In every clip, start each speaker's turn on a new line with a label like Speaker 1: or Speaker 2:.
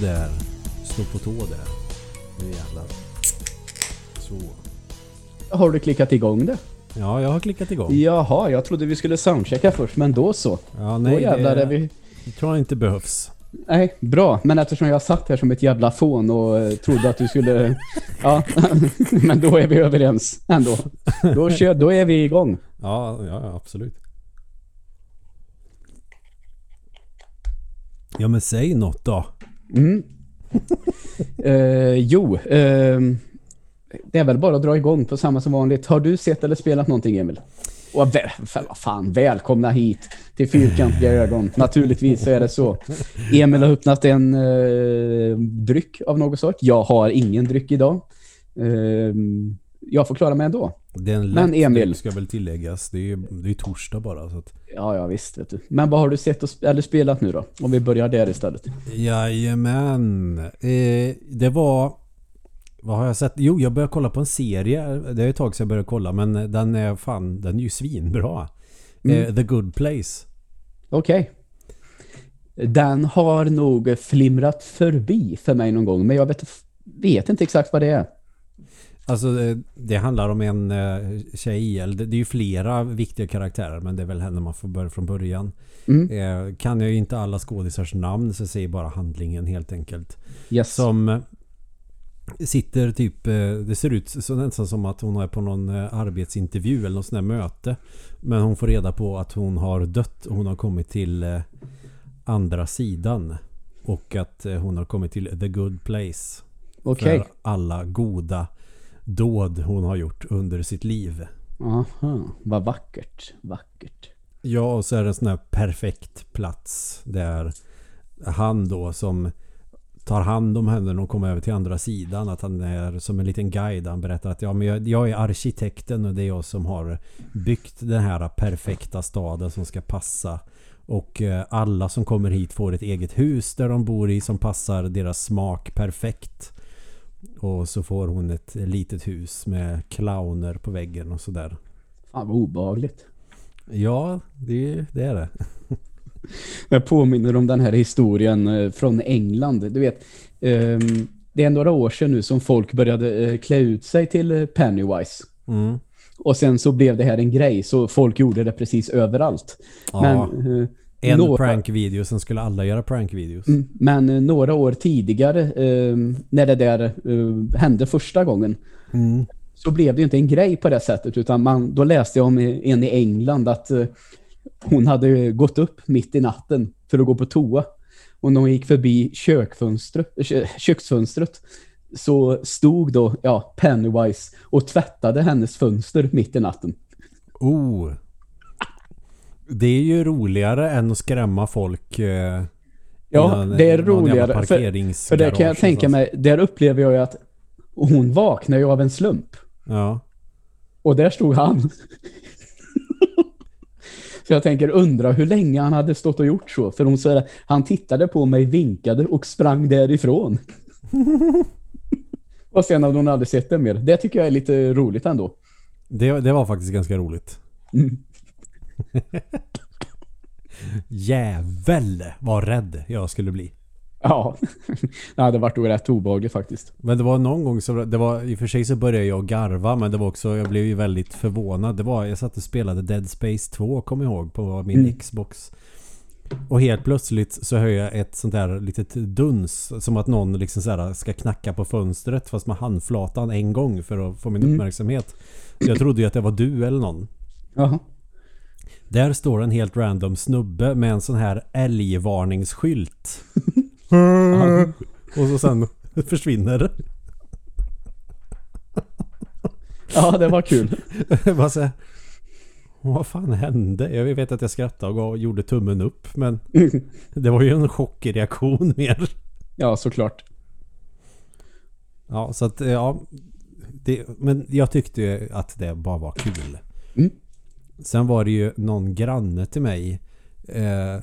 Speaker 1: Där. Stå på tå där. Nu jävlar. Så.
Speaker 2: Har du klickat igång det?
Speaker 1: Ja, jag har klickat igång.
Speaker 2: Jaha, jag trodde vi skulle soundchecka först, men då så.
Speaker 1: Ja,
Speaker 2: Då
Speaker 1: nej,
Speaker 2: jävlar
Speaker 1: det
Speaker 2: är vi...
Speaker 1: jag tror jag inte behövs.
Speaker 2: Nej, bra. Men eftersom jag satt här som ett jävla fån och eh, trodde att du skulle... Ja, men då är vi överens ändå. Då, kör, då är vi igång.
Speaker 1: Ja, ja, absolut. Ja, men säg något då.
Speaker 2: Mm. Eh, jo, eh, det är väl bara att dra igång på samma som vanligt. Har du sett eller spelat någonting, Emil? Och väl, vad fan, välkomna hit till Fyrkantiga ögon. Naturligtvis så är det så. Emil har öppnat en eh, dryck av något sort. Jag har ingen dryck idag. Eh, jag får klara mig ändå.
Speaker 1: Det är en
Speaker 2: Men Emil.
Speaker 1: ska väl tilläggas. Det är det är torsdag bara. Så att,
Speaker 2: Ja, ja visst. Vet du. Men vad har du sett och eller spelat nu då? Om vi börjar där istället.
Speaker 1: Jajamän. Eh, det var... Vad har jag sett? Jo, jag började kolla på en serie. Det är ett tag sedan jag började kolla. Men den är fan... Den är ju svinbra.
Speaker 2: Mm.
Speaker 1: Eh, The Good Place.
Speaker 2: Okej. Den har nog flimrat förbi för mig någon gång, men jag vet, vet inte exakt vad det är.
Speaker 1: Alltså det, det handlar om en eh, tjej. Eller det, är ju flera viktiga karaktärer. Men det är väl henne man får börja från början.
Speaker 2: Mm.
Speaker 1: Eh, kan jag ju inte alla skådisars namn så säger bara handlingen helt enkelt.
Speaker 2: Yes.
Speaker 1: Som eh, sitter typ, eh, det ser ut så nästan som att hon är på någon eh, arbetsintervju eller något sånt där möte. Men hon får reda på att hon har dött och hon har kommit till eh, andra sidan. Och att eh, hon har kommit till the good place.
Speaker 2: Okej.
Speaker 1: För alla goda dåd hon har gjort under sitt liv.
Speaker 2: Aha, vad vackert. Vackert.
Speaker 1: Ja, och så är det en sån här perfekt plats där han då som tar hand om henne när hon kommer över till andra sidan. Att han är som en liten guide. Han berättar att ja, men jag, jag är arkitekten och det är jag som har byggt den här perfekta staden som ska passa. Och eh, alla som kommer hit får ett eget hus där de bor i som passar deras smak perfekt. Och så får hon ett litet hus med clowner på väggen och sådär.
Speaker 2: Fan vad obehagligt.
Speaker 1: Ja, det, det är det.
Speaker 2: Jag påminner om den här historien eh, från England. Du vet, ehm, det är några år sedan nu som folk började eh, klä ut sig till eh, Pennywise.
Speaker 1: Mm.
Speaker 2: Och sen så blev det här en grej, så folk gjorde det precis överallt.
Speaker 1: Ja.
Speaker 2: Men,
Speaker 1: En
Speaker 2: några-
Speaker 1: prankvideo, sen skulle alla göra prankvideos.
Speaker 2: Mm, Men eh, några år tidigare, eh, när det där eh, hände första gången,
Speaker 1: Mm.
Speaker 2: så blev det ju inte en grej på det sättet. Utan man, då läste jag om en i England att eh, hon hade gått upp mitt i natten för att gå på toa. Och när hon gick förbi kö, köksfönstret så stod då ja, Pennywise och tvättade hennes fönster mitt i natten.
Speaker 1: Oh. Det är ju roligare än att skrämma folk. Eh,
Speaker 2: Ja, det är roligare. För, för det kan jag tänka
Speaker 1: någonstans.
Speaker 2: mig, där upplever jag ju att hon vaknar ju av en slump.
Speaker 1: Ja.
Speaker 2: Och där stod han. så jag tänker undra hur länge han hade stått och gjort så. För hon säger han tittade på mig, vinkade och sprang därifrån. och sen hade hon aldrig sett det mer. Det tycker jag är lite roligt ändå.
Speaker 1: Det, det var faktiskt ganska roligt.
Speaker 2: Mm.
Speaker 1: Jävel vad rädd jag skulle bli.
Speaker 2: Ja, det hade varit rätt obehagligt faktiskt.
Speaker 1: Men det var någon gång så det var i och för sig så började jag garva men det var också jag blev ju väldigt förvånad. Det var jag satt och spelade Dead Space 2 kom jag ihåg på min
Speaker 2: Mm.
Speaker 1: Xbox. Och helt plötsligt så hör jag ett sånt där litet duns som att någon liksom så ska knacka på fönstret fast med handflatan en gång för att få min
Speaker 2: Mm.
Speaker 1: uppmärksamhet. Så jag trodde ju att det var du eller någon.
Speaker 2: Jaha.
Speaker 1: Där står en helt random snubbe med en sån här älgvarningsskylt. och så sen försvinner det.
Speaker 2: Ja, det var kul.
Speaker 1: Bara så här, Vad fan hände? Jag vet att jag skrattade och gjorde tummen upp men det var ju en chockreaktion mer.
Speaker 2: Ja, såklart.
Speaker 1: Ja, så att ja. Det, men jag tyckte ju att det bara var kul.
Speaker 2: Mm.
Speaker 1: Sen var det ju någon granne till mig. Eh,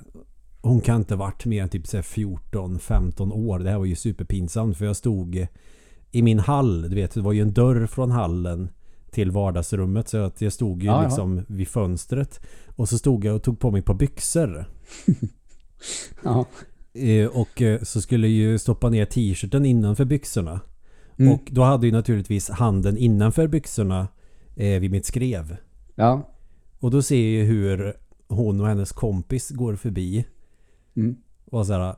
Speaker 1: hon kan inte varit mer än typ så här 14-15 år. Det här var ju superpinsamt för jag stod i min hall. Du vet, det var ju en dörr från hallen till vardagsrummet. Så att jag stod ju
Speaker 2: Ja, ja.
Speaker 1: liksom vid fönstret. Och så stod jag och tog på mig på byxor.
Speaker 2: Ja.
Speaker 1: Eh, Och eh, så skulle ju stoppa ner t-shirten innanför byxorna.
Speaker 2: Mm.
Speaker 1: Och då hade ju naturligtvis handen innanför byxorna eh, vid mitt skrev.
Speaker 2: Ja.
Speaker 1: Och då ser jag hur hon och hennes kompis går förbi.
Speaker 2: Mm.
Speaker 1: Och så här.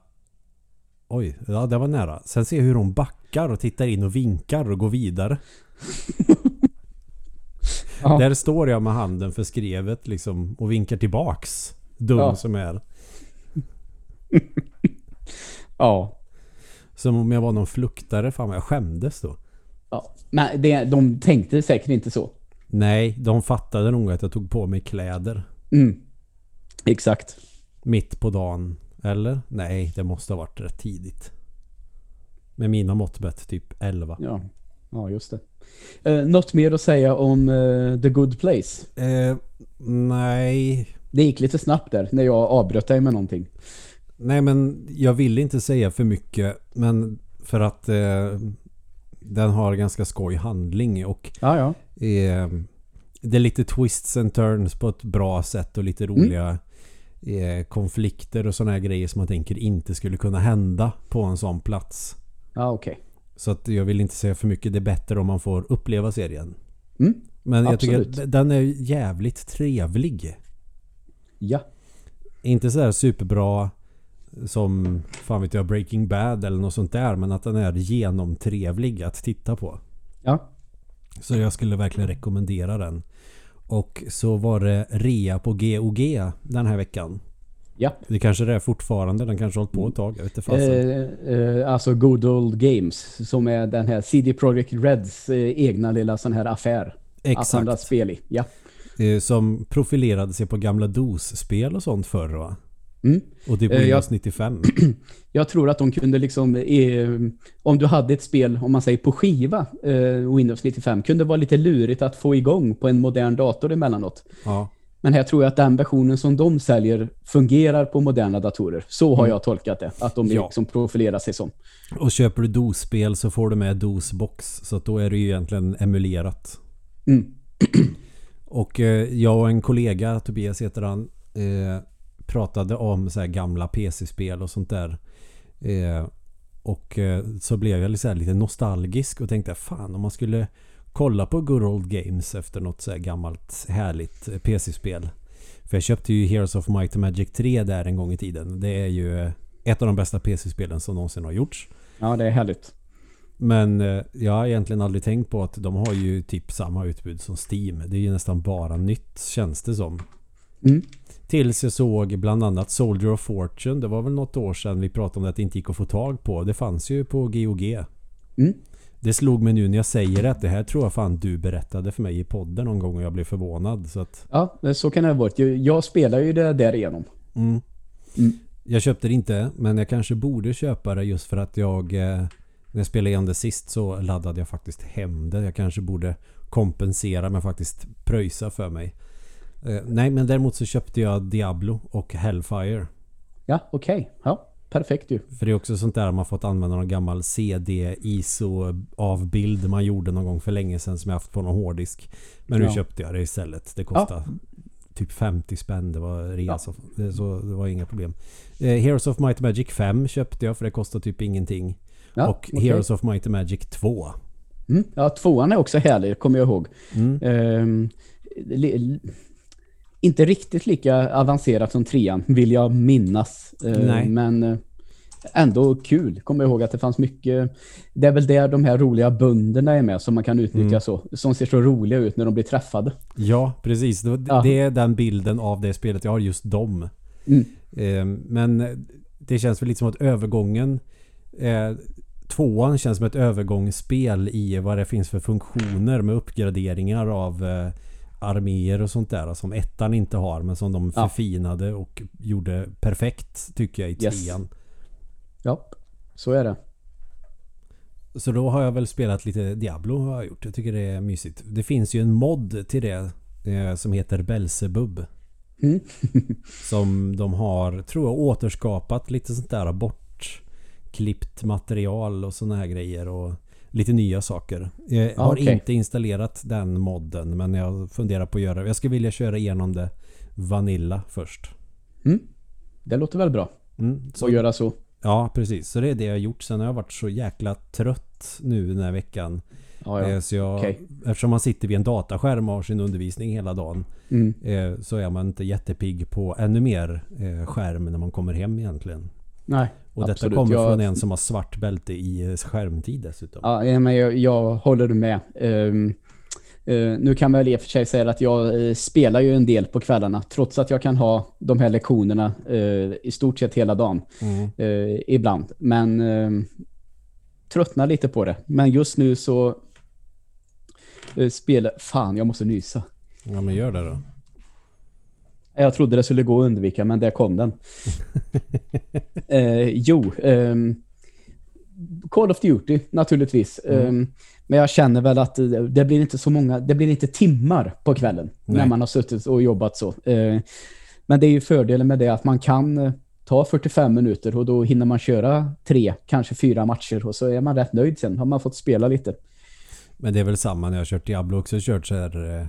Speaker 1: Oj, ja det var nära. Sen ser jag hur hon backar och tittar in och vinkar och går vidare.
Speaker 2: Ja.
Speaker 1: Där står jag med handen för skrevet liksom och vinkar tillbaks. Dum
Speaker 2: Ja.
Speaker 1: som är.
Speaker 2: ja.
Speaker 1: Som om jag var någon fluktare. Fan vad jag skämdes då.
Speaker 2: ja. Men det, de tänkte säkert inte så.
Speaker 1: Nej, de fattade nog att jag tog på mig kläder.
Speaker 2: Mm. Exakt.
Speaker 1: Mitt på dagen. Eller? Nej, det måste ha varit rätt tidigt. Med mina mått mätt typ 11.
Speaker 2: Ja, ja just det. Eh, något mer att säga om eh, The Good Place?
Speaker 1: Eh, nej.
Speaker 2: Det gick lite snabbt där när jag avbröt dig med någonting.
Speaker 1: Nej men jag vill inte säga för mycket. Men för att eh, den har ganska skoj handling och
Speaker 2: Ja, ja.
Speaker 1: eh, det är lite twists and turns på ett bra sätt och lite roliga eh, konflikter och sådana här grejer som man tänker inte skulle kunna hända på en sån plats.
Speaker 2: Ja, okej.
Speaker 1: Så att jag vill inte säga för mycket. Det är bättre om man får uppleva serien.
Speaker 2: Mm.
Speaker 1: Men jag
Speaker 2: Absolut.
Speaker 1: tycker att den är jävligt trevlig.
Speaker 2: Ja.
Speaker 1: Inte sådär superbra som fan vet jag Breaking Bad eller något sånt där. Men att den är genomtrevlig att titta på.
Speaker 2: Ja.
Speaker 1: Så jag skulle verkligen rekommendera den. Och så var det rea på GOG den här veckan.
Speaker 2: Ja.
Speaker 1: Det kanske det är fortfarande. Den kanske har hållit på ett tag. Jag vet inte.
Speaker 2: Eh, eh, alltså Good Old Games som är den här CD Projekt Reds eh, egna lilla sån här affär. Att handla
Speaker 1: Exakt.
Speaker 2: spel i. Ja.
Speaker 1: Eh, Som profilerade sig på gamla DOS-spel och sånt förr va?
Speaker 2: Mm.
Speaker 1: Och det på Windows 95.
Speaker 2: Jag tror att de kunde liksom, eh, om du hade ett spel, om man säger på skiva, eh, Windows 95, kunde vara lite lurigt att få igång på en modern dator emellanåt.
Speaker 1: Ja.
Speaker 2: Men här tror jag att den versionen som de säljer fungerar på moderna datorer. Så har
Speaker 1: Mm.
Speaker 2: jag tolkat det. Att de
Speaker 1: Ja.
Speaker 2: liksom profilerar sig som.
Speaker 1: Och köper du DOS-spel så får du med DOS-box. Så då är det ju egentligen emulerat.
Speaker 2: Mm.
Speaker 1: Och eh, jag och en kollega, Tobias heter han, eh, pratade om så här gamla PC-spel och sånt där. Eh, och eh, så blev jag så lite nostalgisk och tänkte fan om man skulle kolla på Good Old Games efter något så här gammalt härligt eh, PC-spel. För jag köpte ju Heroes of Might and Magic 3 där en gång i tiden. Det är ju eh, ett av de bästa PC-spelen som någonsin har gjorts.
Speaker 2: Ja, det är härligt.
Speaker 1: Men jag har egentligen aldrig tänkt på att de har ju typ samma utbud som Steam. Det är ju nästan bara nytt känns det som.
Speaker 2: Mm.
Speaker 1: Tills jag såg bland annat Soldier of Fortune. Det var väl något år sedan vi pratade om att det inte gick att få tag på. Det fanns ju på GOG.
Speaker 2: Mm.
Speaker 1: Det slog mig nu när jag säger det att det här tror jag fan du berättade för mig i podden någon gång och jag blev förvånad. Så att,
Speaker 2: Ja, så kan det ha varit. Jag- spelar ju det därigenom.
Speaker 1: mm.
Speaker 2: Mm.
Speaker 1: Jag köpte det inte men jag kanske borde köpa det just för att jag eh, när jag spelade igen det sist så laddade jag faktiskt hem det. Jag kanske borde kompensera med faktiskt pröjsa för mig. Eh, nej men däremot så köpte jag Diablo och Hellfire.
Speaker 2: Ja, okej. Ja, perfekt ju.
Speaker 1: För det är också sånt där man fått använda någon gammal CD ISO avbild man gjorde någon gång för länge sedan som jag haft på någon hårddisk. Men nu
Speaker 2: Ja.
Speaker 1: köpte jag det istället. Det kostade typ 50 spänn. Det var rea så, det, så det var inga problem. Eh, Heroes of Might and Magic 5 köpte jag för det kostade typ ingenting.
Speaker 2: Ja,
Speaker 1: och
Speaker 2: okej.
Speaker 1: Heroes of Might and Magic 2.
Speaker 2: Mm. Ja, tvåan är också härlig, kommer jag ihåg.
Speaker 1: Mm.
Speaker 2: Li- inte riktigt lika avancerat som trean, vill jag minnas. Ehm,
Speaker 1: Nej.
Speaker 2: Men eh, ändå kul. Kommer ihåg att det fanns mycket... Det är väl där de här roliga bönderna är med som man kan utnyttja
Speaker 1: Mm.
Speaker 2: så. Som ser så roliga ut när de blir träffade.
Speaker 1: Ja, precis. Det,
Speaker 2: Ja.
Speaker 1: det är den bilden av det spelet. Jag har just dem.
Speaker 2: Mm.
Speaker 1: Eh, men det känns väl lite som att övergången... Eh, tvåan känns som ett övergångsspel i vad det finns för funktioner med uppgraderingar av eh, arméer och sånt där som ettan inte har men som de
Speaker 2: Ja.
Speaker 1: förfinade och gjorde perfekt tycker jag i
Speaker 2: Yes.
Speaker 1: trean.
Speaker 2: Ja, så är det.
Speaker 1: Så då har jag väl spelat lite Diablo har jag gjort. Jag tycker det är mysigt. Det finns ju en mod till det eh, som heter Belzebub.
Speaker 2: Mm.
Speaker 1: som de har, tror jag, återskapat lite sånt där bortklippt material och såna här grejer och lite nya saker. Jag
Speaker 2: Ja,
Speaker 1: har
Speaker 2: okej.
Speaker 1: inte installerat den modden men jag funderar på att göra Jag skulle vilja köra igenom det Vanilla först.
Speaker 2: Mm. Det låter väl bra
Speaker 1: Mm, så
Speaker 2: att göra så.
Speaker 1: Ja, precis. Så det är det jag har gjort. Sen har jag varit så jäkla trött nu den här veckan.
Speaker 2: Ja, ja.
Speaker 1: Eh, Så jag,
Speaker 2: Okej.
Speaker 1: Eftersom man sitter vid en dataskärm och har sin undervisning hela dagen
Speaker 2: Mm.
Speaker 1: eh, så är man inte jättepigg på ännu mer eh, skärm när man kommer hem egentligen.
Speaker 2: Nej,
Speaker 1: Och detta
Speaker 2: absolut.
Speaker 1: kommer
Speaker 2: Jag-
Speaker 1: från en som har svart bälte i skärmtid dessutom.
Speaker 2: Ja, men jag, jag håller med. Ehm, eh, nu kan man väl i och för sig säga att jag eh, spelar ju en del på kvällarna, trots att jag kan ha de här lektionerna eh, i stort sett hela dagen
Speaker 1: Mm.
Speaker 2: ibland. Men eh, tröttnar lite på det. Men just nu så spelar... Fan, jag måste nysa.
Speaker 1: Ja men gör det då.
Speaker 2: Jag trodde det skulle gå att undvika, men där kom den. eh, jo, ehm, Call of Duty naturligtvis.
Speaker 1: Mm.
Speaker 2: Ehm, men jag känner väl att det, blir inte så många, det blir inte timmar på kvällen när
Speaker 1: Nej.
Speaker 2: man har suttit och jobbat så. Eh, men det är ju fördelen med det att man kan eh, ta 45 minuter och då hinner man köra tre, kanske fyra matcher och så är man rätt nöjd sen. Har man fått spela lite.
Speaker 1: Men det är väl samma när jag har kört Diablo också. Jag kört så här... eh,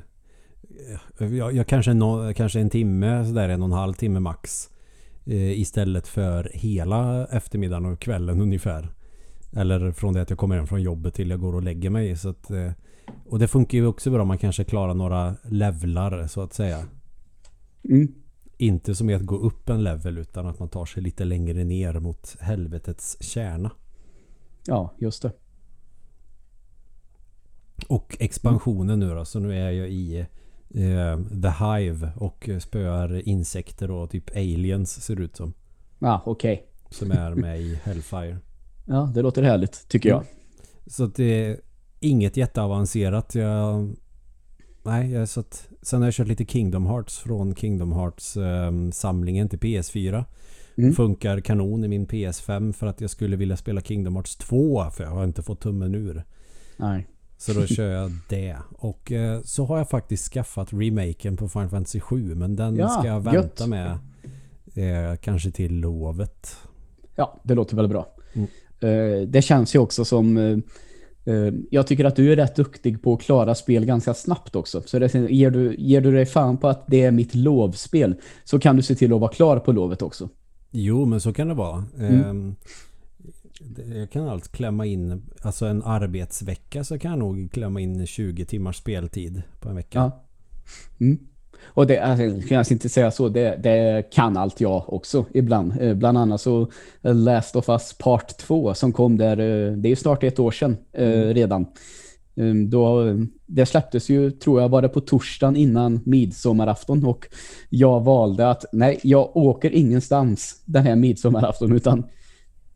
Speaker 1: Jag, jag kanske, nå, kanske en timme, så där en och en halv timme max. Eh, istället för hela eftermiddagen och kvällen ungefär. Eller från det att jag kommer hem från jobbet till jag går och lägger mig. Så att, eh, och det funkar ju också bra om man kanske klarar några levlar så att säga.
Speaker 2: Mm.
Speaker 1: Inte som är att gå upp en level utan att man tar sig lite längre ner mot helvetets kärna.
Speaker 2: Ja, just det.
Speaker 1: Och expansionen nu då. Så nu är jag i eh, The Hive och spöar insekter och typ aliens ser det ut som.
Speaker 2: Ja, okej.
Speaker 1: Som är med i Hellfire.
Speaker 2: Ja, det låter härligt, tycker jag.
Speaker 1: Så att det är inget jätteavancerat. Jag, nej, jag, så att, sen har jag kört lite Kingdom Hearts från Kingdom Hearts eh, samlingen till PS4.
Speaker 2: Mm.
Speaker 1: Funkar kanon i min PS5 för att jag skulle vilja spela Kingdom Hearts 2 för jag har inte fått tummen ur.
Speaker 2: Nej.
Speaker 1: Så då kör jag det. Och eh, så har jag faktiskt skaffat remaken på Final Fantasy 7 men den
Speaker 2: Ja,
Speaker 1: ska jag
Speaker 2: gött.
Speaker 1: vänta med eh, kanske till lovet.
Speaker 2: Ja, det låter väl bra.
Speaker 1: Mm.
Speaker 2: Eh, det känns ju också som... eh, eh, jag tycker att du är rätt duktig på att klara spel ganska snabbt också. Så det, ger, du, ger du dig fan på att det är mitt lovspel så kan du se till att vara klar på lovet också.
Speaker 1: Jo, men så kan det vara.
Speaker 2: Mm.
Speaker 1: Ehm, jag kan allt klämma in, alltså en arbetsvecka så kan jag nog klämma in 20 timmars speltid på en vecka.
Speaker 2: Ja. Mm. Och det alltså, jag kan jag inte säga så, det, det kan allt jag också ibland. Eh, bland annat så Last of Us Part 2 som kom där, eh, det är ju snart ett år sedan eh, redan. Eh, Då, det släpptes ju, tror jag, var det på torsdagen innan midsommarafton och jag valde att nej, jag åker ingenstans den här midsommarafton utan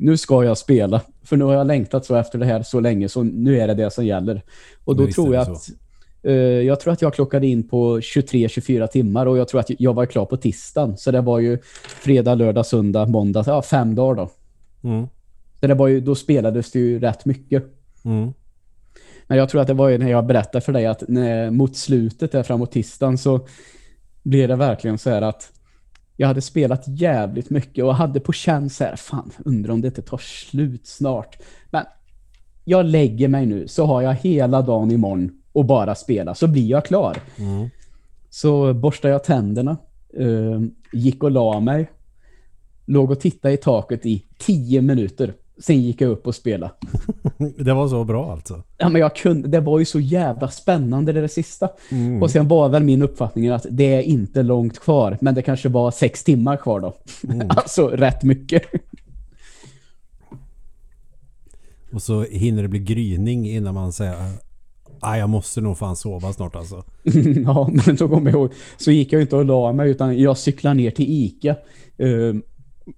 Speaker 2: nu ska jag spela. För nu har jag längtat så efter det här så länge så nu är det det som gäller. Och då
Speaker 1: Visst
Speaker 2: tror jag att eh, jag tror att jag klockade in på 23-24 timmar och jag tror att jag var klar på tisdagen. Så det var ju fredag, lördag, söndag, måndag, ja fem dagar då.
Speaker 1: Mm.
Speaker 2: Så det var ju, då spelades det ju rätt mycket.
Speaker 1: Mm.
Speaker 2: Men jag tror att det var ju när jag berättade för dig att när, mot slutet där framåt tisdagen så blev det verkligen så här att jag hade spelat jävligt mycket och hade på känn så här, fan, undrar om det inte tar slut snart. Men jag lägger mig nu så har jag hela dagen imorgon och bara spela så blir jag klar.
Speaker 1: Mm.
Speaker 2: Så borstade jag tänderna, eh, gick och la mig, låg och tittade i taket i tio minuter. Sen gick jag upp och spelade.
Speaker 1: Det var så bra alltså.
Speaker 2: Ja, men jag kunde, det var ju så jävla spännande det, där sista.
Speaker 1: Mm.
Speaker 2: Och sen var väl min uppfattning att det är inte långt kvar, men det kanske var sex timmar kvar då.
Speaker 1: Mm.
Speaker 2: alltså rätt mycket.
Speaker 1: Och så hinner det bli gryning innan man säger Ah, jag måste nog fan sova snart alltså.
Speaker 2: ja, men så kommer jag ihåg, så gick jag inte och la mig utan jag cyklade ner till Ica. eh,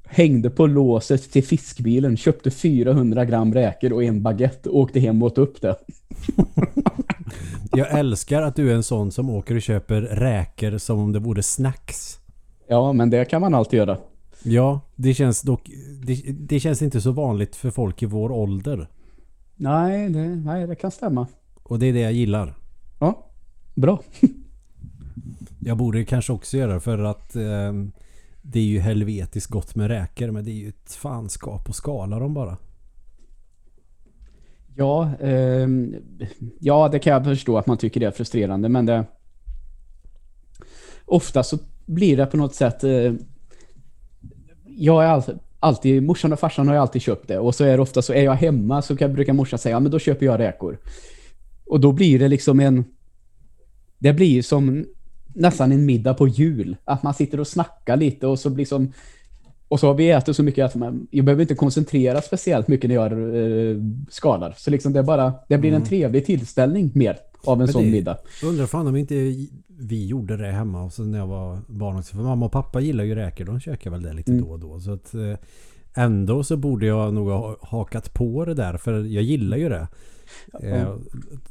Speaker 2: hängde på låset till fiskbilen, köpte 400 gram räkor och en baguette och åkte hem och åt upp det.
Speaker 1: Jag älskar att du är en sån som åker och köper räkor som om det vore snacks.
Speaker 2: Ja, men det kan man alltid göra.
Speaker 1: Ja, det känns dock... Det, det känns inte så vanligt för folk i vår ålder.
Speaker 2: Nej, det, nej, det kan stämma.
Speaker 1: Och det är det jag gillar.
Speaker 2: Ja, bra.
Speaker 1: Jag borde kanske också göra för att eh, det är ju helvetiskt gott med räkor men det är ju ett fanskap att skala dem bara.
Speaker 2: Ja, eh, ja, det kan jag förstå att man tycker det är frustrerande, men det... Ofta så blir det på något sätt... Eh, jag är alltid, alltid, morsan och farsan har ju alltid köpt det. Och så är det ofta så är jag hemma så kan, brukar morsan säga, ja men då köper jag räkor. Och då blir det liksom en, det blir som nästan en middag på jul. Att man sitter och snackar lite och så blir som och så har vi ätit så mycket att man, jag behöver inte koncentrera speciellt mycket när jag eh, skalar. Så liksom det, bara, det blir en
Speaker 1: Mm.
Speaker 2: trevlig tillställning mer av en
Speaker 1: Men
Speaker 2: sån
Speaker 1: det-
Speaker 2: middag.
Speaker 1: Jag undrar fan om inte vi gjorde det hemma och så när jag var barn också. För mamma och pappa gillar ju räkor. De käkar väl det lite
Speaker 2: Mm.
Speaker 1: då och då. Så att eh, ändå så borde jag nog ha hakat på det där. För jag gillar ju det. Eh,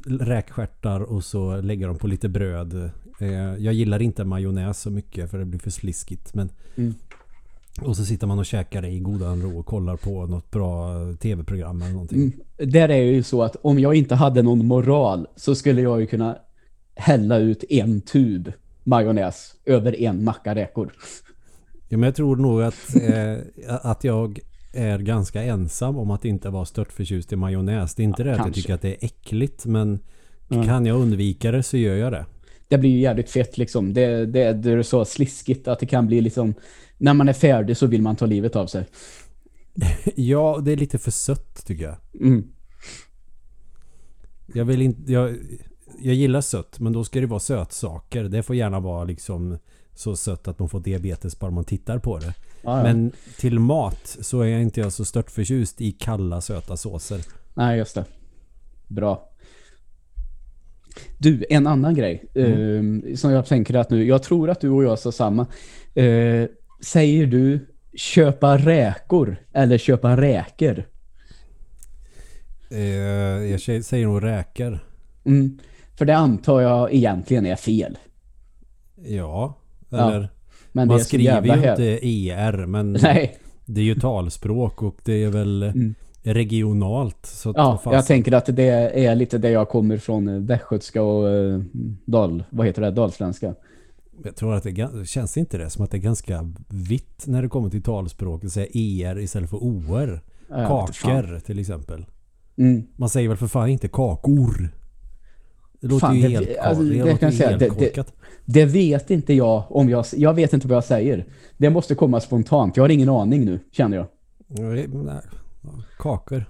Speaker 1: räkstjärtar och så lägger de på lite bröd. Eh, jag gillar inte majonnäs så mycket för det blir för sliskigt. Men
Speaker 2: Mm.
Speaker 1: Och så sitter man och käkar det i godan ro och kollar på något bra tv-program eller någonting.
Speaker 2: Mm. Där är ju så att om jag inte hade någon moral så skulle jag ju kunna hälla ut en tub majonnäs över en macka räkor.
Speaker 1: Ja, men jag tror nog att, eh, att jag är ganska ensam om att inte vara stört förtjust i majonnäs. Det är inte det att jag
Speaker 2: kanske.
Speaker 1: tycker att det är äckligt men
Speaker 2: Mm.
Speaker 1: kan jag undvika det så gör jag det.
Speaker 2: Det blir ju jävligt fett liksom. Det, det, det är så sliskigt att det kan bli liksom när man är färdig så vill man ta livet av sig.
Speaker 1: Ja, det är lite för sött tycker jag.
Speaker 2: Mm.
Speaker 1: Jag vill inte... Jag, jag gillar sött men då ska det vara sötsaker. Det får gärna vara liksom så sött att man får diabetes bara man tittar på det.
Speaker 2: Ja, ja.
Speaker 1: Men till mat så är jag inte jag så stört förtjust i kalla söta såser.
Speaker 2: Nej, just det. Bra. Du, en annan grej eh, som jag tänker att nu, jag tror att du och jag sa samma. Eh, säger du köpa räkor eller köpa räkor?
Speaker 1: Eh, jag säger nog räkor.
Speaker 2: Mm. För det antar jag egentligen är fel.
Speaker 1: Ja.
Speaker 2: Ja,
Speaker 1: Eller
Speaker 2: Men
Speaker 1: man skriver ju inte ER men
Speaker 2: Nej,
Speaker 1: det är ju talspråk och det är väl
Speaker 2: Mm.
Speaker 1: Regionalt. Så
Speaker 2: ja,
Speaker 1: fan-
Speaker 2: jag tänker att det är lite där jag kommer från eh, västgötska och eh, dal, vad heter det, dalsländska.
Speaker 1: jag tror att det känns inte det som att det är ganska vitt när det kommer till talspråk. Att säga ER istället för OR.
Speaker 2: Ja.
Speaker 1: Kakor till exempel.
Speaker 2: Mm.
Speaker 1: Man säger väl för fan inte kakor. Det låter
Speaker 2: Fan,
Speaker 1: ju
Speaker 2: det-
Speaker 1: helt,
Speaker 2: alltså,
Speaker 1: det
Speaker 2: det kan säga, det- det-. Det vet inte jag om jag... Jag vet inte vad jag säger. Det måste komma spontant. Jag har ingen aning nu, känner jag.
Speaker 1: Nej. Kakor.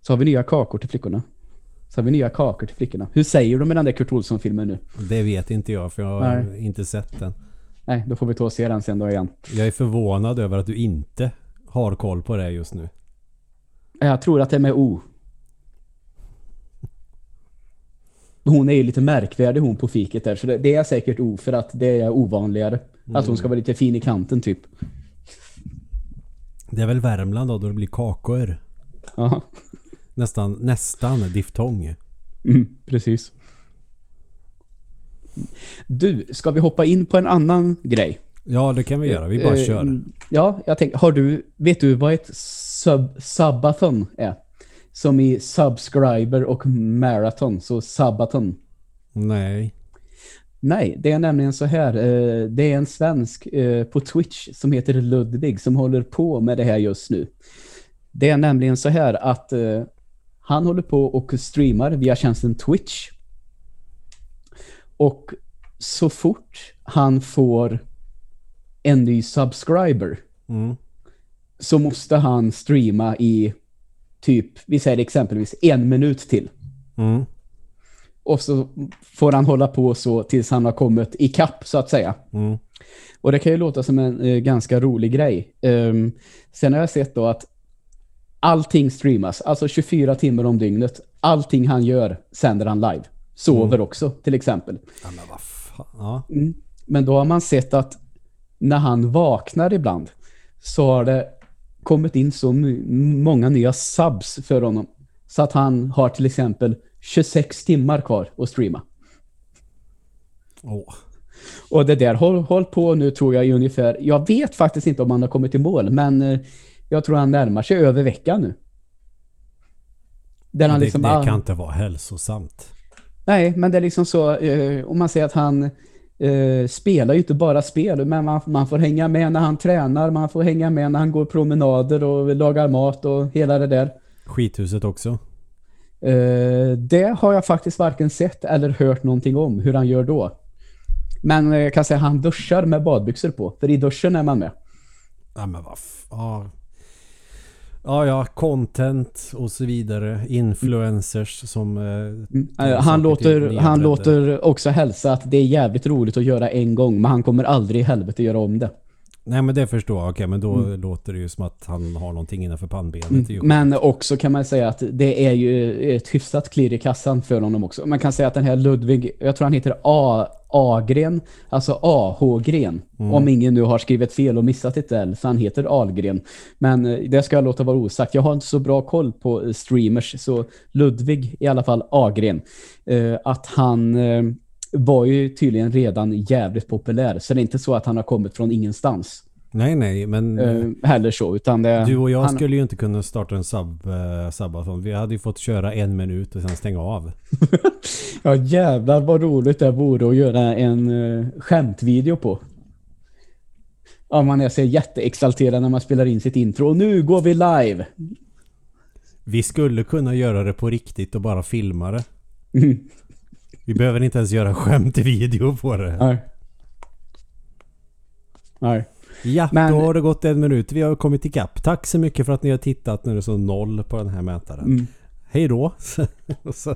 Speaker 2: Så har vi nya kakor till flickorna. Så har vi nya kakor till flickorna. Hur säger de i den där Kurt Olsson-filmen nu?
Speaker 1: Det vet inte jag för jag har
Speaker 2: Nej.
Speaker 1: inte sett den.
Speaker 2: Nej, då får vi ta och se den sen då igen.
Speaker 1: Jag är förvånad över att du inte har koll på det just nu.
Speaker 2: Jag tror att det är med O. Hon är ju lite märkvärdig hon på fiket där. Så det, det är säkert O för att det är ovanligare. Att hon ska vara lite fin i kanten typ.
Speaker 1: Det är väl Värmland då, då det blir kakor.
Speaker 2: Ja,
Speaker 1: Nästan, nästan diftong.
Speaker 2: mm, precis. Du, ska vi hoppa in på en annan grej?
Speaker 1: Ja, det kan vi göra. Vi bara
Speaker 2: Eh,
Speaker 1: kör.
Speaker 2: Ja, jag tänker, har du, vet du vad ett sub, subathon är? Som i subscriber och marathon, så subathon.
Speaker 1: Nej.
Speaker 2: Nej, det är nämligen så här. eh, Det är en svensk eh, på Twitch som heter Ludvig som håller på med det här just nu. Det är nämligen så här att eh, han håller på och streamar via tjänsten Twitch. Och så fort han får en ny subscriber
Speaker 1: Mm.
Speaker 2: så måste han streama i typ, vi säger exempelvis en minut till.
Speaker 1: Mm.
Speaker 2: Och så får han hålla på så tills han har kommit i kapp så att säga.
Speaker 1: Mm.
Speaker 2: Och det kan ju låta som en eh, ganska rolig grej. Ehm, sen har jag sett då att allting streamas, alltså 24 timmar om dygnet. Allting han gör sänder han live. Sover också till exempel.
Speaker 1: Ja, men vad fan. Ja.
Speaker 2: Mm. Men då har man sett att när han vaknar ibland så har det kommit in så många nya subs för honom. Så att han har till exempel 26 timmar kvar att streama.
Speaker 1: Åh.
Speaker 2: Och det där håll, håll på nu tror jag i ungefär, jag vet faktiskt inte om han har kommit i mål, men eh, jag tror han närmar sig över veckan nu. Där han
Speaker 1: det,
Speaker 2: liksom,
Speaker 1: det
Speaker 2: ah,
Speaker 1: kan inte vara hälsosamt.
Speaker 2: Nej, men det är liksom så, eh, om man säger att han eh, spelar ju inte bara spel, men man, man får hänga med när han tränar, man får hänga med när han går promenader och lagar mat och hela det där.
Speaker 1: Skithuset också.
Speaker 2: Eh, det har jag faktiskt varken sett eller hört någonting om hur han gör då. Men eh, jag kan säga att han duschar med badbyxor på, för i duschen är man med.
Speaker 1: Ja, men vad ja. Ja, ja, content och så vidare. Influencers som... Eh,
Speaker 2: Mm. Eh, Han, låter, han låter också hälsa att det är jävligt roligt att göra en gång, men han kommer aldrig i helvete göra om det.
Speaker 1: Nej men det förstår jag. Okej, men då låter det ju som att han har någonting innanför pannbenet.
Speaker 2: Mm. Men också kan man säga att det är ju ett hyfsat klirr i kassan för honom också. Man kan säga att den här Ludvig, jag tror han heter A, A-gren, alltså AH-gren. Om ingen nu har skrivit fel och missat ett L, så han heter Ahlgren. Men eh, det ska jag låta vara osagt. Jag har inte så bra koll på eh, streamers, så Ludvig i alla fall A-gren. Eh, att han var ju tydligen redan jävligt populär, så det är inte så att han har kommit från ingenstans.
Speaker 1: Nej, nej, men
Speaker 2: Eh, heller så, utan det...
Speaker 1: du och jag
Speaker 2: han,
Speaker 1: skulle ju inte kunna starta en sub, uh, subathon. Vi hade ju fått köra en minut och sen stänga av.
Speaker 2: Ja jävlar vad roligt det vore att göra en uh, skämtvideo på. Ja, man är så jätteexalterad när man spelar in sitt intro. Och nu går vi live!
Speaker 1: Vi skulle kunna göra det på riktigt och bara filma det.
Speaker 2: Mm.
Speaker 1: Vi behöver inte ens göra skämtvideo på det.
Speaker 2: Nej. Nej.
Speaker 1: Ja,
Speaker 2: Men-
Speaker 1: då har det gått en minut. Vi har kommit ikapp. Tack så mycket för att ni har tittat när det står noll på den här mätaren.
Speaker 2: Mm.
Speaker 1: Hej då! och så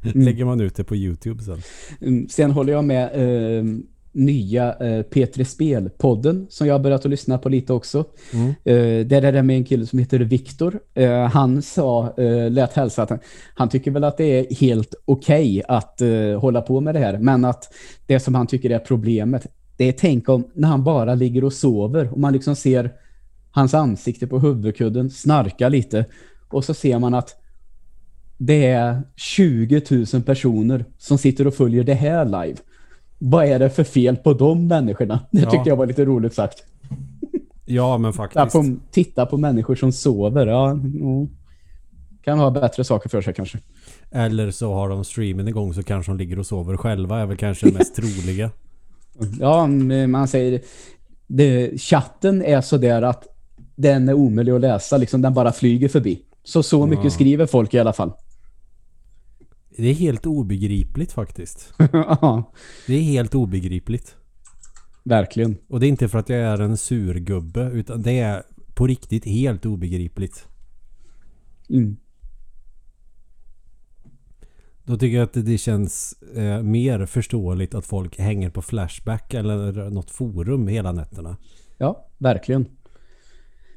Speaker 1: lägger man ut det på Youtube sen.
Speaker 2: Mm, Sen håller jag med eh, nya eh, P3 Spel-podden som jag har börjat att lyssna på lite också.
Speaker 1: Mm.
Speaker 2: Eh, där är det med en kille som heter Viktor. Eh, han sa, eh, lät hälsa att han, han tycker väl att det är helt okej att eh, hålla på med det här. Men att det som han tycker är problemet, det är tänk om när han bara ligger och sover och man liksom ser hans ansikte på huvudkudden snarka lite och så ser man att det är 20 000 personer som sitter och följer det här live. Vad är det för fel på de människorna? Det
Speaker 1: Ja.
Speaker 2: tyckte jag var lite roligt sagt.
Speaker 1: Ja, men faktiskt.
Speaker 2: på, titta på människor som sover. Ja, mm. Kan ha bättre saker för sig kanske.
Speaker 1: Eller så har de streamen igång så kanske de ligger och sover själva. är väl kanske det mest troliga.
Speaker 2: Ja, man säger det, chatten är så där att den är omöjlig att läsa. Liksom, den bara flyger förbi. Så så mycket
Speaker 1: Ja.
Speaker 2: skriver folk i alla fall.
Speaker 1: Det är helt obegripligt faktiskt.
Speaker 2: Ja,
Speaker 1: Det är helt obegripligt.
Speaker 2: Verkligen.
Speaker 1: Och det är inte för att jag är en surgubbe utan det är på riktigt helt obegripligt.
Speaker 2: Mm.
Speaker 1: Då tycker jag att det- det känns eh, mer förståeligt att folk hänger på Flashback eller något forum hela nätterna.
Speaker 2: Ja, verkligen.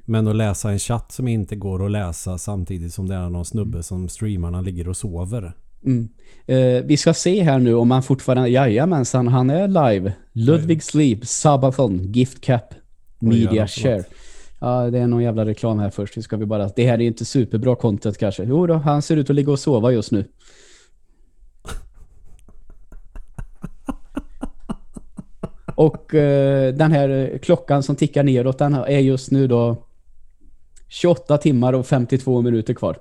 Speaker 1: Men att läsa en chatt som inte går att läsa samtidigt som det är någon snubbe som streamarna ligger och sover.
Speaker 2: Mm. Eh, vi ska se här nu om han fortfarande... Jajamensan, han är live. Ludwig Sleep, Sabathon, Gift Cap, Media
Speaker 1: för
Speaker 2: Share. Ja, det är någon jävla reklam här först. Det, ska vi bara, det här är inte superbra content kanske. Jo då, han ser ut att ligga och sova just nu. Och eh, den här klockan som tickar neråt, den är just nu då 28 timmar och 52 minuter kvar.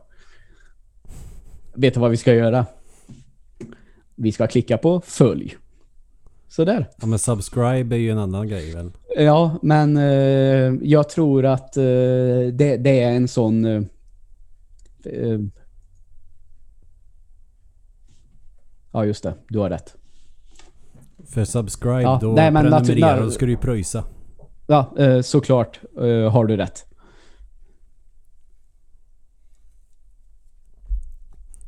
Speaker 2: Vet du vad vi ska göra? Vi ska klicka på följ. Sådär.
Speaker 1: Ja men subscribe är ju en annan grej väl?
Speaker 2: Ja, men eh, jag tror att eh, det, det är en sån... Eh, eh, ja, just det. Du har rätt.
Speaker 1: För subscribe
Speaker 2: Ja,
Speaker 1: då
Speaker 2: nej, men
Speaker 1: prenumererar
Speaker 2: natu-
Speaker 1: då ska du ju pröjsa.
Speaker 2: Ja, eh, såklart eh, har du rätt.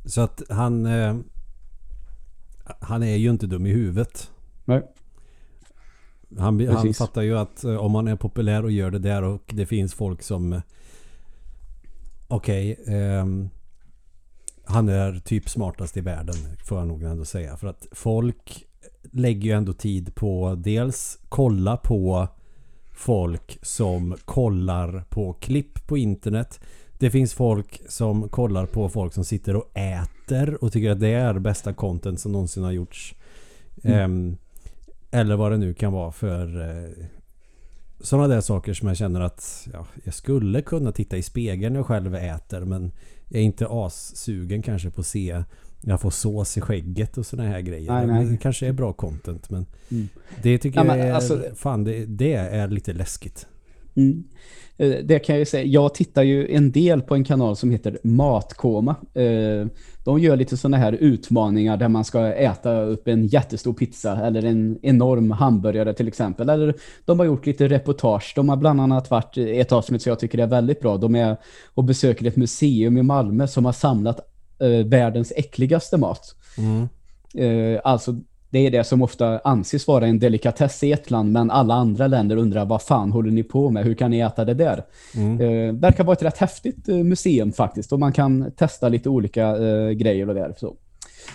Speaker 1: Så att han... Eh, han är ju inte dum i huvudet.
Speaker 2: Nej.
Speaker 1: Han, han fattar ju att eh, om man är populär och gör det där och det finns folk som... eh, Okej, ehm, han är typ smartast i världen får jag nog ändå säga. För att folk lägger ju ändå tid på dels kolla på folk som kollar på klipp på internet. Det finns folk som kollar på folk som sitter och äter och tycker att det är bästa content som någonsin har gjorts. Ehm, eller vad det nu kan vara för eh, sådana där saker som jag känner att ja, jag skulle kunna titta i spegeln när jag själv äter men jag är inte assugen kanske på att se jag får sås i skägget och sådana här grejer.
Speaker 2: Nej, nej.
Speaker 1: Det kanske är bra content men
Speaker 2: Mm.
Speaker 1: det tycker
Speaker 2: Ja,
Speaker 1: jag
Speaker 2: men
Speaker 1: är,
Speaker 2: alltså-
Speaker 1: fan det, det är lite läskigt.
Speaker 2: Mm. Eh, Det kan jag ju säga. Jag tittar ju en del på en kanal som heter Matkoma. Eh, De gör lite sådana här utmaningar där man ska äta upp en jättestor pizza eller en enorm hamburgare till exempel. Eller de har gjort lite reportage. De har bland annat varit ett avsnitt som jag tycker är väldigt bra. De är och besöker ett museum i Malmö som har samlat eh, världens äckligaste mat.
Speaker 1: Mm.
Speaker 2: Alltså det är det som ofta anses vara en delikatess i ett land, men alla andra länder undrar vad fan håller ni på med? Hur kan ni äta det där?
Speaker 1: Mm.
Speaker 2: Eh, verkar vara ett rätt häftigt eh, museum faktiskt och man kan testa lite olika eh, grejer och där. Så.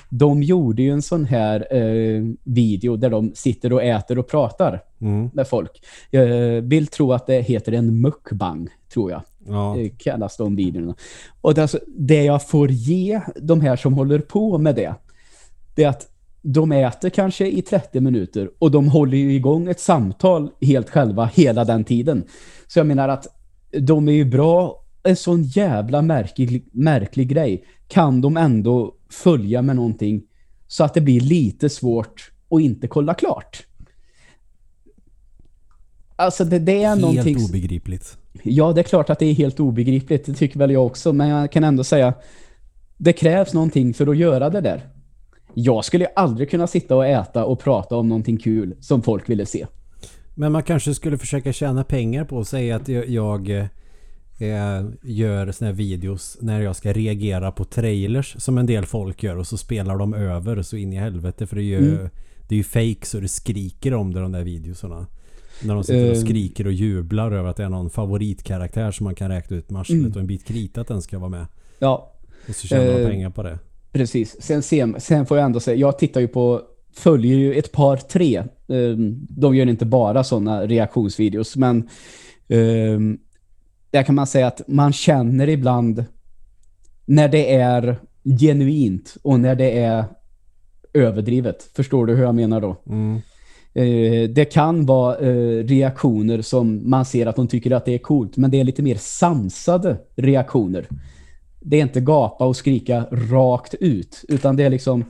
Speaker 2: De gjorde ju en sån här eh, video där de sitter och äter och pratar
Speaker 1: Mm.
Speaker 2: med folk. Jag vill tro att det heter en mukbang, tror jag
Speaker 1: Ja.
Speaker 2: eh, kallas de videorna. Och det, alltså, det jag får ge de här som håller på med det, det är att de äter kanske i 30 minuter och de håller ju igång ett samtal helt själva hela den tiden. Så jag menar att de är ju bra, en sån jävla märklig, märklig grej kan de ändå följa med någonting så att det blir lite svårt att inte kolla klart. Alltså det, det är
Speaker 1: Helt
Speaker 2: någonting...
Speaker 1: obegripligt.
Speaker 2: Ja, det är klart att det är helt obegripligt. Det tycker väl jag också. Men jag kan ändå säga det krävs någonting för att göra det där. Jag skulle aldrig kunna sitta och äta och prata om någonting kul som folk ville se.
Speaker 1: Men man kanske skulle försöka tjäna pengar på att säga att jag, eh, gör såna här videos när jag ska reagera på trailers som en del folk gör och så spelar de över så in i helvete för det är ju,
Speaker 2: Mm.
Speaker 1: det är ju fake så det skriker om det de där videosorna. När de sitter och
Speaker 2: Eh.
Speaker 1: skriker och jublar över att det är någon favoritkaraktär som man kan räkna ut med arslet
Speaker 2: Mm.
Speaker 1: och en bit krita att den ska vara med.
Speaker 2: Ja,
Speaker 1: Och så tjänar de
Speaker 2: Eh.
Speaker 1: pengar på det.
Speaker 2: Precis. Sen, sen, sen får jag ändå säga, jag tittar ju på, följer ju ett par tre. Um, de gör inte bara sådana reaktionsvideos, men um, där kan man säga att man känner ibland när det är genuint och när det är överdrivet. Förstår du hur jag menar då?
Speaker 1: Mm.
Speaker 2: Eh, det kan vara eh, reaktioner som man ser att de tycker att det är coolt, men det är lite mer sansade reaktioner. Det är inte gapa och skrika rakt ut, utan det är liksom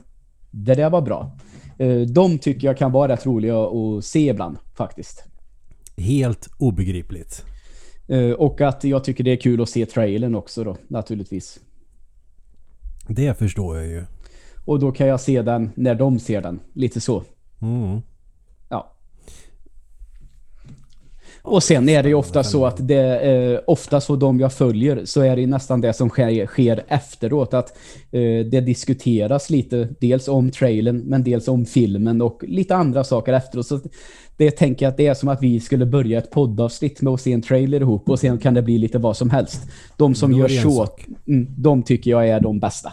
Speaker 2: det där var bra. Eh, de tycker jag kan vara rätt roliga att se ibland faktiskt.
Speaker 1: Helt obegripligt.
Speaker 2: Eh, och att jag tycker det är kul att se trailern också då, naturligtvis.
Speaker 1: Det förstår jag ju.
Speaker 2: Och då kan jag se den när de ser den, lite så.
Speaker 1: Mm.
Speaker 2: Ja. Och sen är det ju ofta så att det, eh, ofta så de jag följer så är det nästan det som sker, sker efteråt. Att eh, det diskuteras lite, dels om trailern men dels om filmen och lite andra saker efteråt. Så det tänker jag att det är som att vi skulle börja ett poddavsnitt med att se en trailer ihop och sen kan det bli lite vad som helst. De som gör så, mm, de tycker jag är de bästa.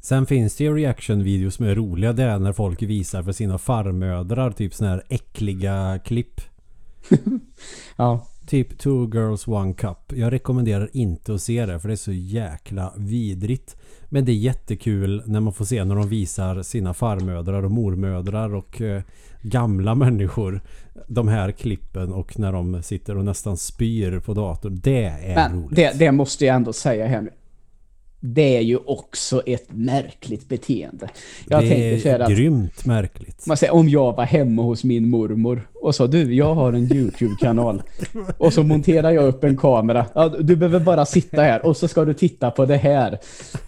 Speaker 1: Sen finns det ju reaction-videos som är roliga. Det är när folk visar för sina farmödrar typ såna här äckliga klipp.
Speaker 2: Ja.
Speaker 1: Typ Two Girls One Cup. Jag rekommenderar inte att se det för det är så jäkla vidrigt. Men det är jättekul när man får se när de visar sina farmödrar och mormödrar och eh, gamla människor. De här klippen och när de sitter och nästan spyr på datorn. Det är
Speaker 2: Men
Speaker 1: roligt.
Speaker 2: det, det måste jag ändå säga nu. Det är ju också ett märkligt beteende. Jag
Speaker 1: det
Speaker 2: tänker så här
Speaker 1: är
Speaker 2: att
Speaker 1: grymt märkligt.
Speaker 2: man säger, om jag var hemma hos min mormor och sa du, jag har en YouTube-kanal och så monterar jag upp en kamera. Ja, du behöver bara sitta här och så ska du titta på det här.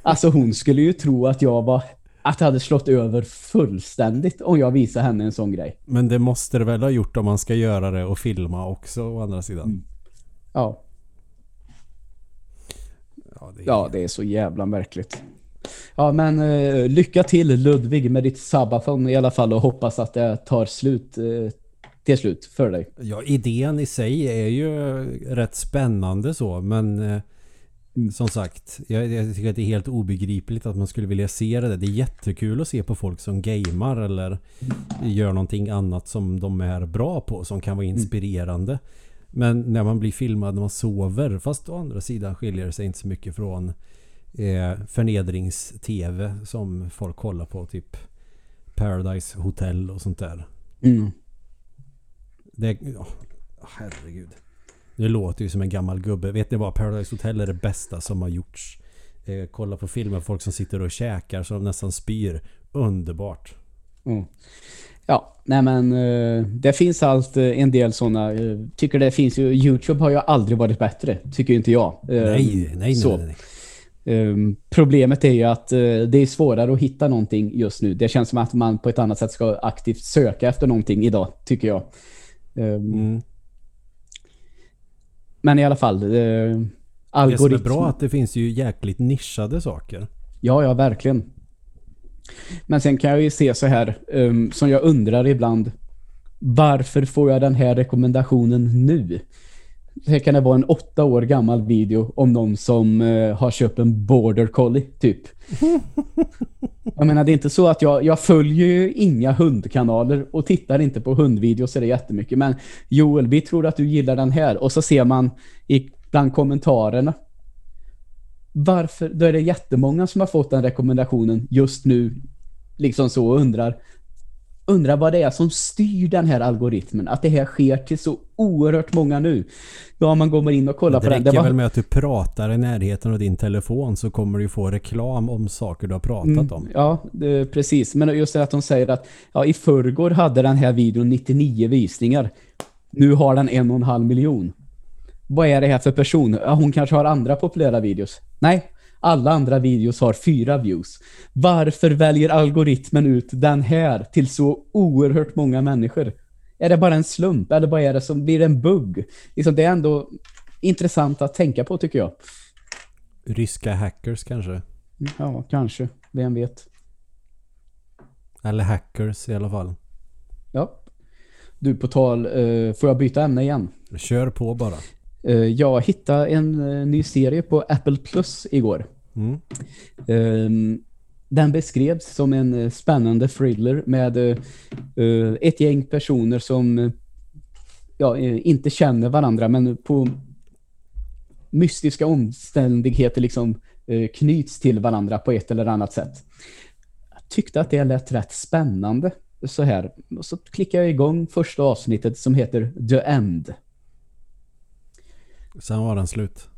Speaker 2: Alltså hon skulle ju tro att jag var att det hade slått över fullständigt om jag visade henne en sån grej.
Speaker 1: Men det måste det väl ha gjort om man ska göra det och filma också å andra sidan.
Speaker 2: Mm. Ja,
Speaker 1: Ja, det är...
Speaker 2: ja, det är så jävla märkligt. Ja, men eh, lycka till Ludvig med ditt Sabaton i alla fall och hoppas att det tar slut eh, till slut för dig.
Speaker 1: Ja, idén i sig är ju rätt spännande så, men eh, som sagt, jag, jag tycker att det är helt obegripligt att man skulle vilja se det. där. Det är jättekul att se på folk som gamar eller gör någonting annat som de är bra på, som kan vara inspirerande. Men när man blir filmad när man sover, fast å andra sidan skiljer det sig inte så mycket från eh, förnedrings-tv som folk kollar på, typ Paradise Hotel och sånt där.
Speaker 2: Mm.
Speaker 1: Det... Oh, herregud. Det låter ju som en gammal gubbe. Vet ni vad? Paradise Hotel är det bästa som har gjorts. Eh, kolla på filmer. Folk som sitter och käkar så de nästan spyr. Underbart.
Speaker 2: Mm. Ja, nej men eh, det finns allt eh, en del sådana. eh, tycker det finns ju, Youtube har ju aldrig varit bättre, tycker inte jag.
Speaker 1: Nej, nej,
Speaker 2: så.
Speaker 1: nej, nej.
Speaker 2: Ehm, problemet är ju att eh, det är svårare att hitta någonting just nu. Det känns som att man på ett annat sätt ska aktivt söka efter någonting idag, tycker jag. Ehm,
Speaker 1: Mm.
Speaker 2: Men i alla fall, eh,
Speaker 1: Det som
Speaker 2: algoritm...
Speaker 1: är bra att det finns ju jäkligt nischade saker.
Speaker 2: Ja, ja, verkligen. Men sen kan jag ju se så här, ehm, som jag undrar ibland, varför får jag den här rekommendationen nu? Det kan det vara en åtta år gammal video om någon som eh, har köpt en border collie, typ. Jag menar, det är inte så att jag, jag följer ju inga hundkanaler och tittar inte på hundvideos är det jättemycket. Men Joel, vi tror att du gillar den här. Och så ser man i, bland kommentarerna varför, då är det jättemånga som har fått den rekommendationen just nu, liksom så och undrar, undrar vad det är som styr den här algoritmen, att det här sker till så oerhört många nu. Ja, man går in och kollar
Speaker 1: Det
Speaker 2: på den.
Speaker 1: räcker
Speaker 2: Det var,
Speaker 1: väl med att du pratar i närheten av din telefon så kommer du få reklam om saker du har pratat
Speaker 2: Mm,
Speaker 1: om.
Speaker 2: Ja, det, precis. Men just det att de säger att ja, i förrgår hade den här videon 99 visningar. Nu har den en och en halv miljon. Vad är det här för person? Hon kanske har andra populära videos. Nej, alla andra videos har fyra views. Varför väljer algoritmen ut den här till så oerhört många människor? Är det bara en slump eller vad är det som blir en bugg? Liksom, det är ändå intressant att tänka på tycker jag.
Speaker 1: Ryska hackers kanske.
Speaker 2: Ja, kanske. Vem vet?
Speaker 1: Eller hackers i alla fall.
Speaker 2: Ja. Du, på tal, eh, får jag byta ämne igen?
Speaker 1: Kör på bara.
Speaker 2: Eh, jag hittade en eh, ny serie på Apple Plus igår.
Speaker 1: Mm.
Speaker 2: Ehm, den beskrevs som en eh, spännande thriller med ett gäng personer som ja, inte känner varandra men på mystiska omständigheter liksom knyts till varandra på ett eller annat sätt. Jag tyckte att det lät rätt spännande så här. Och så klickade jag igång första avsnittet som heter The End.
Speaker 1: Sen var den slut.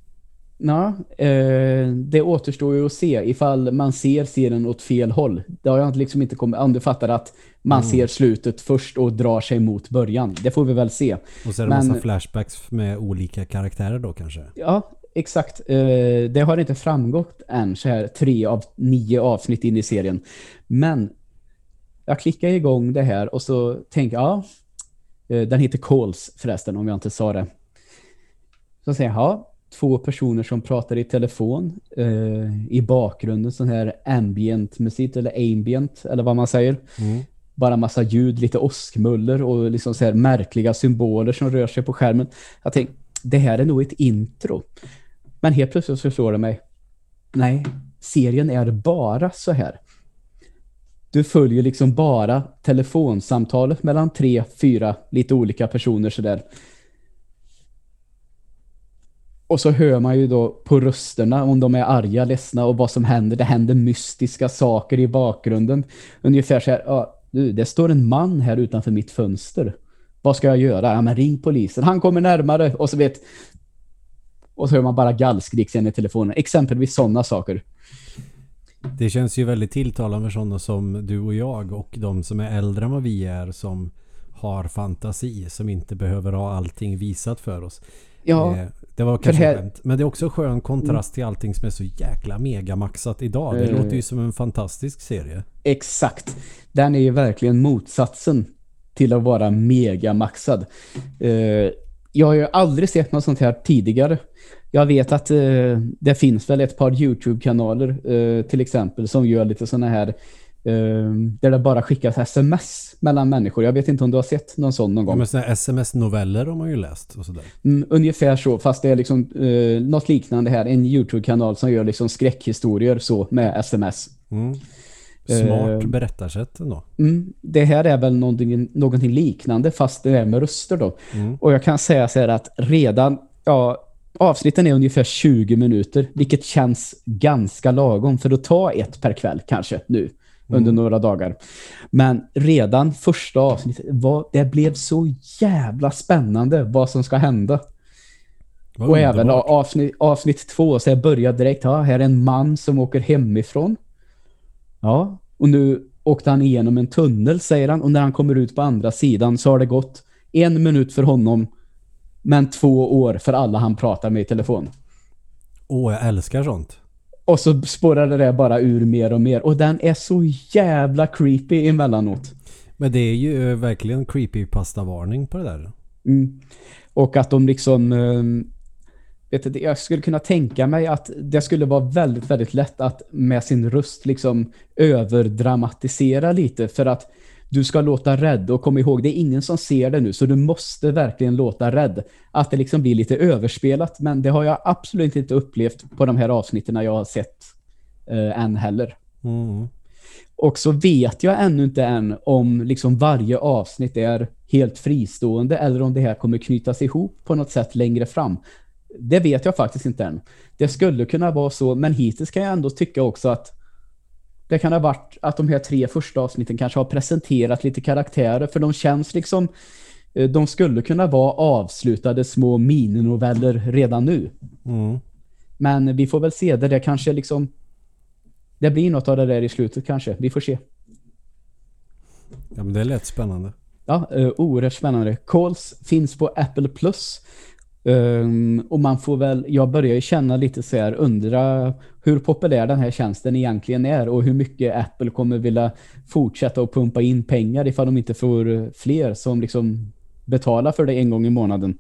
Speaker 2: Ja, eh, det återstår ju att se ifall man ser serien åt fel håll. Det har jag liksom inte kommit, om du fattar att man ser slutet först och drar sig mot början. Det får vi väl se.
Speaker 1: Och så är det
Speaker 2: Men-
Speaker 1: massa flashbacks med olika karaktärer då kanske.
Speaker 2: Ja, exakt. Eh, det har inte framgått än så här tre av nio avsnitt in i serien. Men jag klickar igång det här och så tänker jag, ja, eh, den heter Calls förresten om jag inte sa det. Så säger ja, två personer som pratar i telefon eh, i bakgrunden sån här ambient musik eller ambient eller vad man säger.
Speaker 1: Mm.
Speaker 2: Bara massa ljud, lite åskmuller och liksom så här märkliga symboler som rör sig på skärmen. Jag tänkte, det här är nog ett intro. Men helt plötsligt så slår det mig. Nej, serien är bara så här. Du följer liksom bara telefonsamtalet mellan tre, fyra lite olika personer sådär. Och så hör man ju då på rösterna om de är arga, ledsna och vad som händer. Det händer mystiska saker i bakgrunden. Ungefär så här, ja, du, det står en man här utanför mitt fönster. Vad ska jag göra? Ja, men ring polisen. Han kommer närmare och så vet... Och så hör man bara gallskrik sen i telefonen. Exempelvis sådana saker.
Speaker 1: Det känns ju väldigt tilltalande för sådana som du och jag och de som är äldre än vad vi är som har fantasi som inte behöver ha allting visat för oss.
Speaker 2: Ja,
Speaker 1: Eh, Det var kanske
Speaker 2: här-
Speaker 1: skämt. Men det är också skön kontrast till allting som är så jäkla megamaxat idag. Det
Speaker 2: Eh.
Speaker 1: låter ju som en fantastisk serie.
Speaker 2: Exakt. Den är ju verkligen motsatsen till att vara megamaxad. Eh, jag har ju aldrig sett något sånt här tidigare. Jag vet att eh, det finns väl ett par YouTube-kanaler eh, till exempel som gör lite såna här där det bara skickas sms mellan människor. Jag vet inte om du har sett någon sån någon
Speaker 1: Ja,
Speaker 2: gång.
Speaker 1: men såna här sms-noveller har man ju läst och sådär.
Speaker 2: Mm, ungefär så, fast det är liksom eh, något liknande här. En YouTube-kanal som gör liksom skräckhistorier så med sms.
Speaker 1: Mm. Smart
Speaker 2: Eh.
Speaker 1: berättarsätt ändå.
Speaker 2: Mm, det här är väl någonting, någonting liknande fast det är med röster då.
Speaker 1: Mm.
Speaker 2: Och jag kan säga så här att redan, ja, avsnitten är ungefär 20 minuter, vilket känns ganska lagom för att ta ett per kväll kanske nu under några dagar. Men redan första avsnittet, var, det blev så jävla spännande vad som ska hända.
Speaker 1: Vad
Speaker 2: Och även avsnitt, avsnitt två, så jag börjar direkt, ja, här är en man som åker hemifrån. Ja, och nu åkte han igenom en tunnel, säger han. Och när han kommer ut på andra sidan så har det gått en minut för honom, men två år för alla han pratar med i telefon.
Speaker 1: Åh, jag älskar sånt.
Speaker 2: Och så spårade det bara ur mer och mer. Och den är så jävla creepy emellanåt.
Speaker 1: Men det är ju verkligen creepy pasta-varning på det där.
Speaker 2: Mm. Och att de liksom... eh, Vet du, jag skulle kunna tänka mig att det skulle vara väldigt, väldigt lätt att med sin röst liksom överdramatisera lite för att du ska låta rädd och kom ihåg, det är ingen som ser det nu så du måste verkligen låta rädd. Att det liksom blir lite överspelat men det har jag absolut inte upplevt på de här avsnitten jag har sett eh, än heller.
Speaker 1: Mm.
Speaker 2: Och så vet jag ännu inte än om liksom varje avsnitt är helt fristående eller om det här kommer knytas ihop på något sätt längre fram. Det vet jag faktiskt inte än. Det skulle kunna vara så, men hittills kan jag ändå tycka också att det kan ha varit att de här tre första avsnitten kanske har presenterat lite karaktärer, för de känns liksom eh, de skulle kunna vara avslutade små mininoveller redan nu.
Speaker 1: Mm.
Speaker 2: Men vi får väl se det. Det kanske liksom det blir något av det där i slutet kanske. Vi får se.
Speaker 1: Ja, men det lät spännande.
Speaker 2: Ja, uh, oerhört spännande. Calls finns på Apple Plus. Um, och man får väl, jag börjar ju känna lite så här, undra hur populär den här tjänsten egentligen är och hur mycket Apple kommer vilja fortsätta att pumpa in pengar ifall de inte får fler som liksom betalar för det en gång i månaden.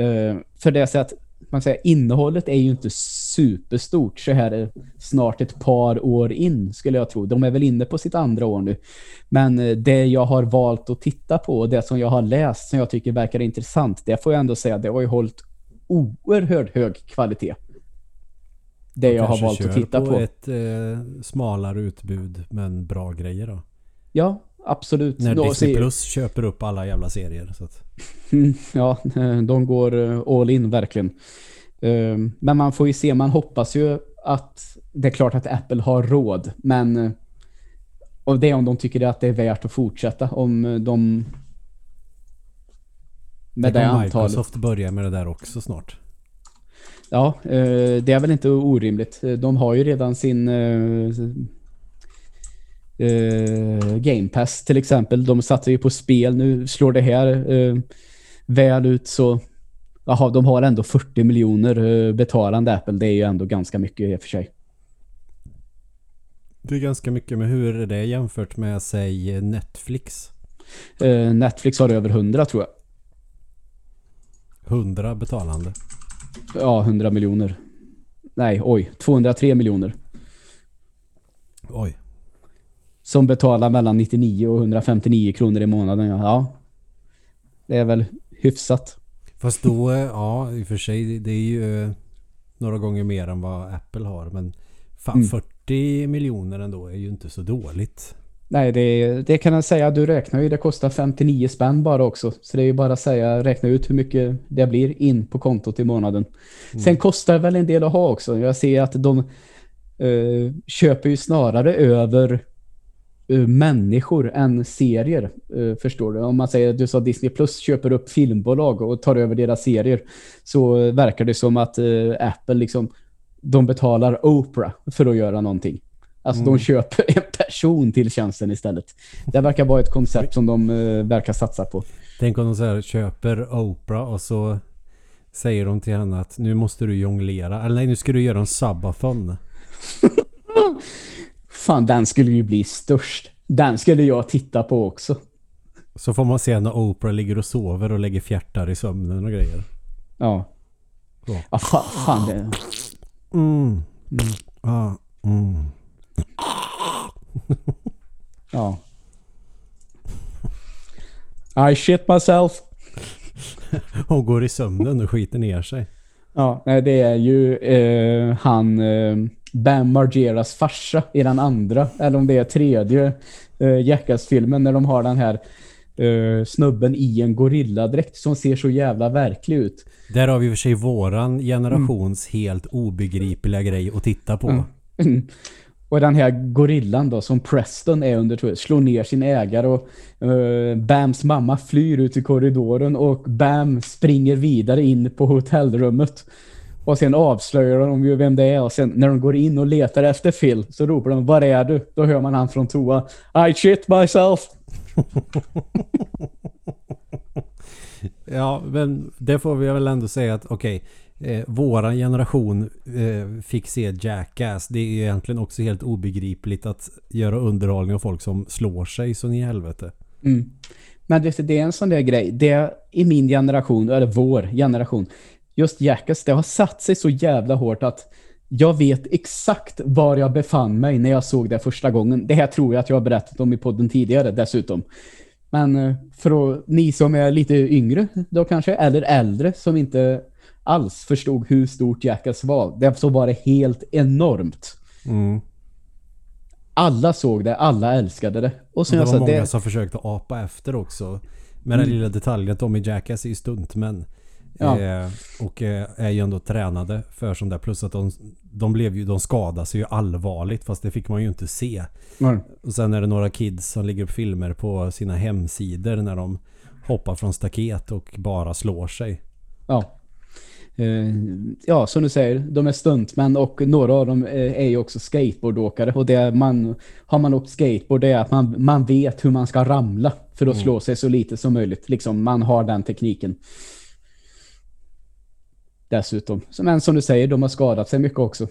Speaker 2: Uh, för det är så att man säger, innehållet är ju inte superstort så här snart ett par år in skulle jag tro. De är väl inne på sitt andra år nu. Men eh, det jag har valt att titta på och det som jag har läst som jag tycker verkar intressant, det får jag ändå säga, det har ju hållit oerhört hög kvalitet. Det jag har valt att titta på.
Speaker 1: ett eh, smalare utbud men bra grejer då.
Speaker 2: Ja, absolut.
Speaker 1: När
Speaker 2: Då
Speaker 1: Disney Plus köper upp alla jävla serier. Så att,
Speaker 2: Ja, de går eh, all in verkligen. Eh, Men man får ju se, man hoppas ju att det är klart att Apple har råd, men eh, och det är om de tycker att det är värt att fortsätta, om eh, de med det,
Speaker 1: det
Speaker 2: antalet.
Speaker 1: Microsoft börja med det där också snart.
Speaker 2: Ja, eh, det är väl inte orimligt. De har ju redan sin Game Pass till exempel. De satsar ju på spel. Nu slår det här väl ut så Jaha, de har ändå 40 miljoner eh, betalande Apple. Det är ju ändå ganska mycket i och för sig.
Speaker 1: Det är ganska mycket med hur är det jämfört med säg Netflix.
Speaker 2: Eh, Netflix har över 100 tror jag.
Speaker 1: 100 betalande.
Speaker 2: Ja, 100 miljoner. Nej, oj. 203 miljoner.
Speaker 1: Oj.
Speaker 2: Som betalar mellan 99 och 159 kronor i månaden. Ja. det är väl hyfsat.
Speaker 1: Fast då, eh, ja i och för sig det är ju eh, några gånger mer än vad Apple har. Men fan
Speaker 2: Mm.
Speaker 1: 40 miljoner ändå är ju inte så dåligt.
Speaker 2: Nej, det, det kan jag säga. Du räknar ju, det kostar 59 spänn bara också. Så det är ju bara att säga, räkna ut hur mycket det blir in på kontot i månaden. Sen kostar det väl en del att ha också. Jag ser att de eh, köper ju snarare över människor än serier, eh, förstår du. Om man säger att du sa Disney Plus köper upp filmbolag och tar över deras serier så verkar det som att eh, Apple liksom de betalar Oprah för att göra någonting. Alltså
Speaker 1: Mm.
Speaker 2: de köper en person till tjänsten istället. Det verkar vara ett koncept som de eh, verkar satsa på.
Speaker 1: Tänk om de så här köper Oprah och så säger de till henne att nu måste du jonglera. Eller nej, nu ska du göra en subathon.
Speaker 2: Fan, den skulle ju bli störst. Den skulle jag titta på också.
Speaker 1: Så får man se när Oprah ligger och sover och lägger fjärtar i sömnen och grejer.
Speaker 2: Ja.
Speaker 1: Så.
Speaker 2: Ja, fan, fan det.
Speaker 1: Mm. Ah, mm.
Speaker 2: Ja. I shit myself.
Speaker 1: Hon går i sömnen och skiter ner sig.
Speaker 2: Ja, det är ju eh, han eh, Bam Margeras farsa i den andra, eller om det är tredje eh, Jackass-filmen när de har den här eh, snubben i en gorilladräkt som ser så jävla verklig ut.
Speaker 1: Där har vi för sig våran generations helt obegripliga grej att titta på.
Speaker 2: Mm. Och den här gorillan då som Preston är under slår ner sin ägare och eh, Bams mamma flyr ut i korridoren och Bam springer vidare in på hotellrummet. Och sen avslöjar de ju vem det är och sen när de går in och letar efter Phil så ropar de Var är du? Då hör man han från toa. I shit myself.
Speaker 1: Ja, men det får vi väl ändå säga att okej. eh, våran generation eh, fick se Jackass. Det är egentligen också helt obegripligt att göra underhållning av folk som slår sig så i helvete.
Speaker 2: Mm. Men det, det är en sån där grej. Det i min generation, eller vår generation, just Jackass, det har satt sig så jävla hårt att jag vet exakt var jag befann mig när jag såg det första gången. Det här tror jag att jag har berättat om i podden tidigare dessutom. Men eh, för att, ni som är lite yngre då kanske, eller äldre som inte alls förstod hur stort Jackass var. Det så var det helt enormt.
Speaker 1: Mm.
Speaker 2: Alla såg det, alla älskade det. Och
Speaker 1: det
Speaker 2: jag
Speaker 1: var
Speaker 2: sa,
Speaker 1: många
Speaker 2: det,
Speaker 1: som försökte apa efter också. Med den lilla detaljen att de i Jackass är ju stuntmän.
Speaker 2: Ja.
Speaker 1: Eh, och eh, är ju ändå tränade för sånt där. Plus att de, de, blev ju, de skadade sig ju allvarligt fast det fick man ju inte se.
Speaker 2: Mm.
Speaker 1: Och sen är det några kids som lägger upp filmer på sina hemsidor när de hoppar från staket och bara slår sig.
Speaker 2: Ja. Eh, ja, som du säger, de är stuntmän och några av dem eh, är ju också skateboardåkare. Och det man, har man åkt skateboard det är att man, man vet hur man ska ramla för att slå sig så lite som möjligt. Liksom, man har den tekniken. Dessutom. Men som du säger, de har skadat sig mycket också.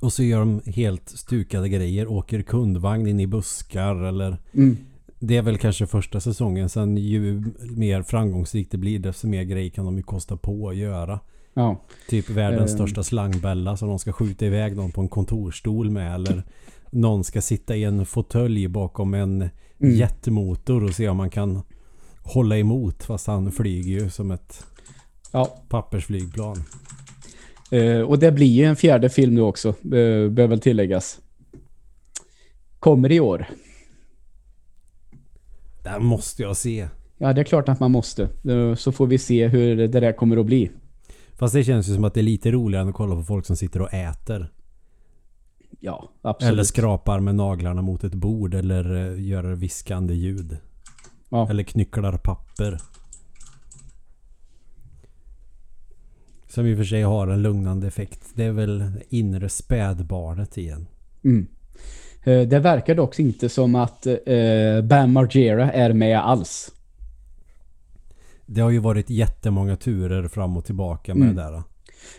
Speaker 1: Och så gör de helt stukade grejer. Åker kundvagn in i buskar eller...
Speaker 2: Mm.
Speaker 1: Det är väl kanske första säsongen. Sen ju mer framgångsrikt det blir desto mer grejer kan de ju kosta på att göra.
Speaker 2: Ja.
Speaker 1: Typ världens
Speaker 2: Eh.
Speaker 1: största slangbälla som de ska skjuta iväg någon på en kontorstol med. Eller någon ska sitta i en fåtölj bakom en
Speaker 2: Mm.
Speaker 1: jetmotor och se om man kan hålla emot. Fast han flyger ju som ett
Speaker 2: ja.
Speaker 1: pappersflygplan.
Speaker 2: Eh, och det blir ju en fjärde film nu också, eh, behöver väl tilläggas. Kommer i år.
Speaker 1: Den måste jag se.
Speaker 2: Ja, det är klart att man måste. Eh, Så får vi se hur det där kommer att bli.
Speaker 1: Fast det känns ju som att det är lite roligare än att kolla på folk som sitter och äter.
Speaker 2: Ja, absolut.
Speaker 1: Eller skrapar med naglarna mot ett bord eller eh, gör viskande ljud.
Speaker 2: Ja.
Speaker 1: Eller knycklar papper. Som i och för sig har en lugnande effekt. Det är väl inre spädbarnet igen.
Speaker 2: Mm. Eh, Det verkar dock inte som att eh, Bam Margera är med alls.
Speaker 1: Det har ju varit jättemånga turer fram och tillbaka med
Speaker 2: Mm.
Speaker 1: det där.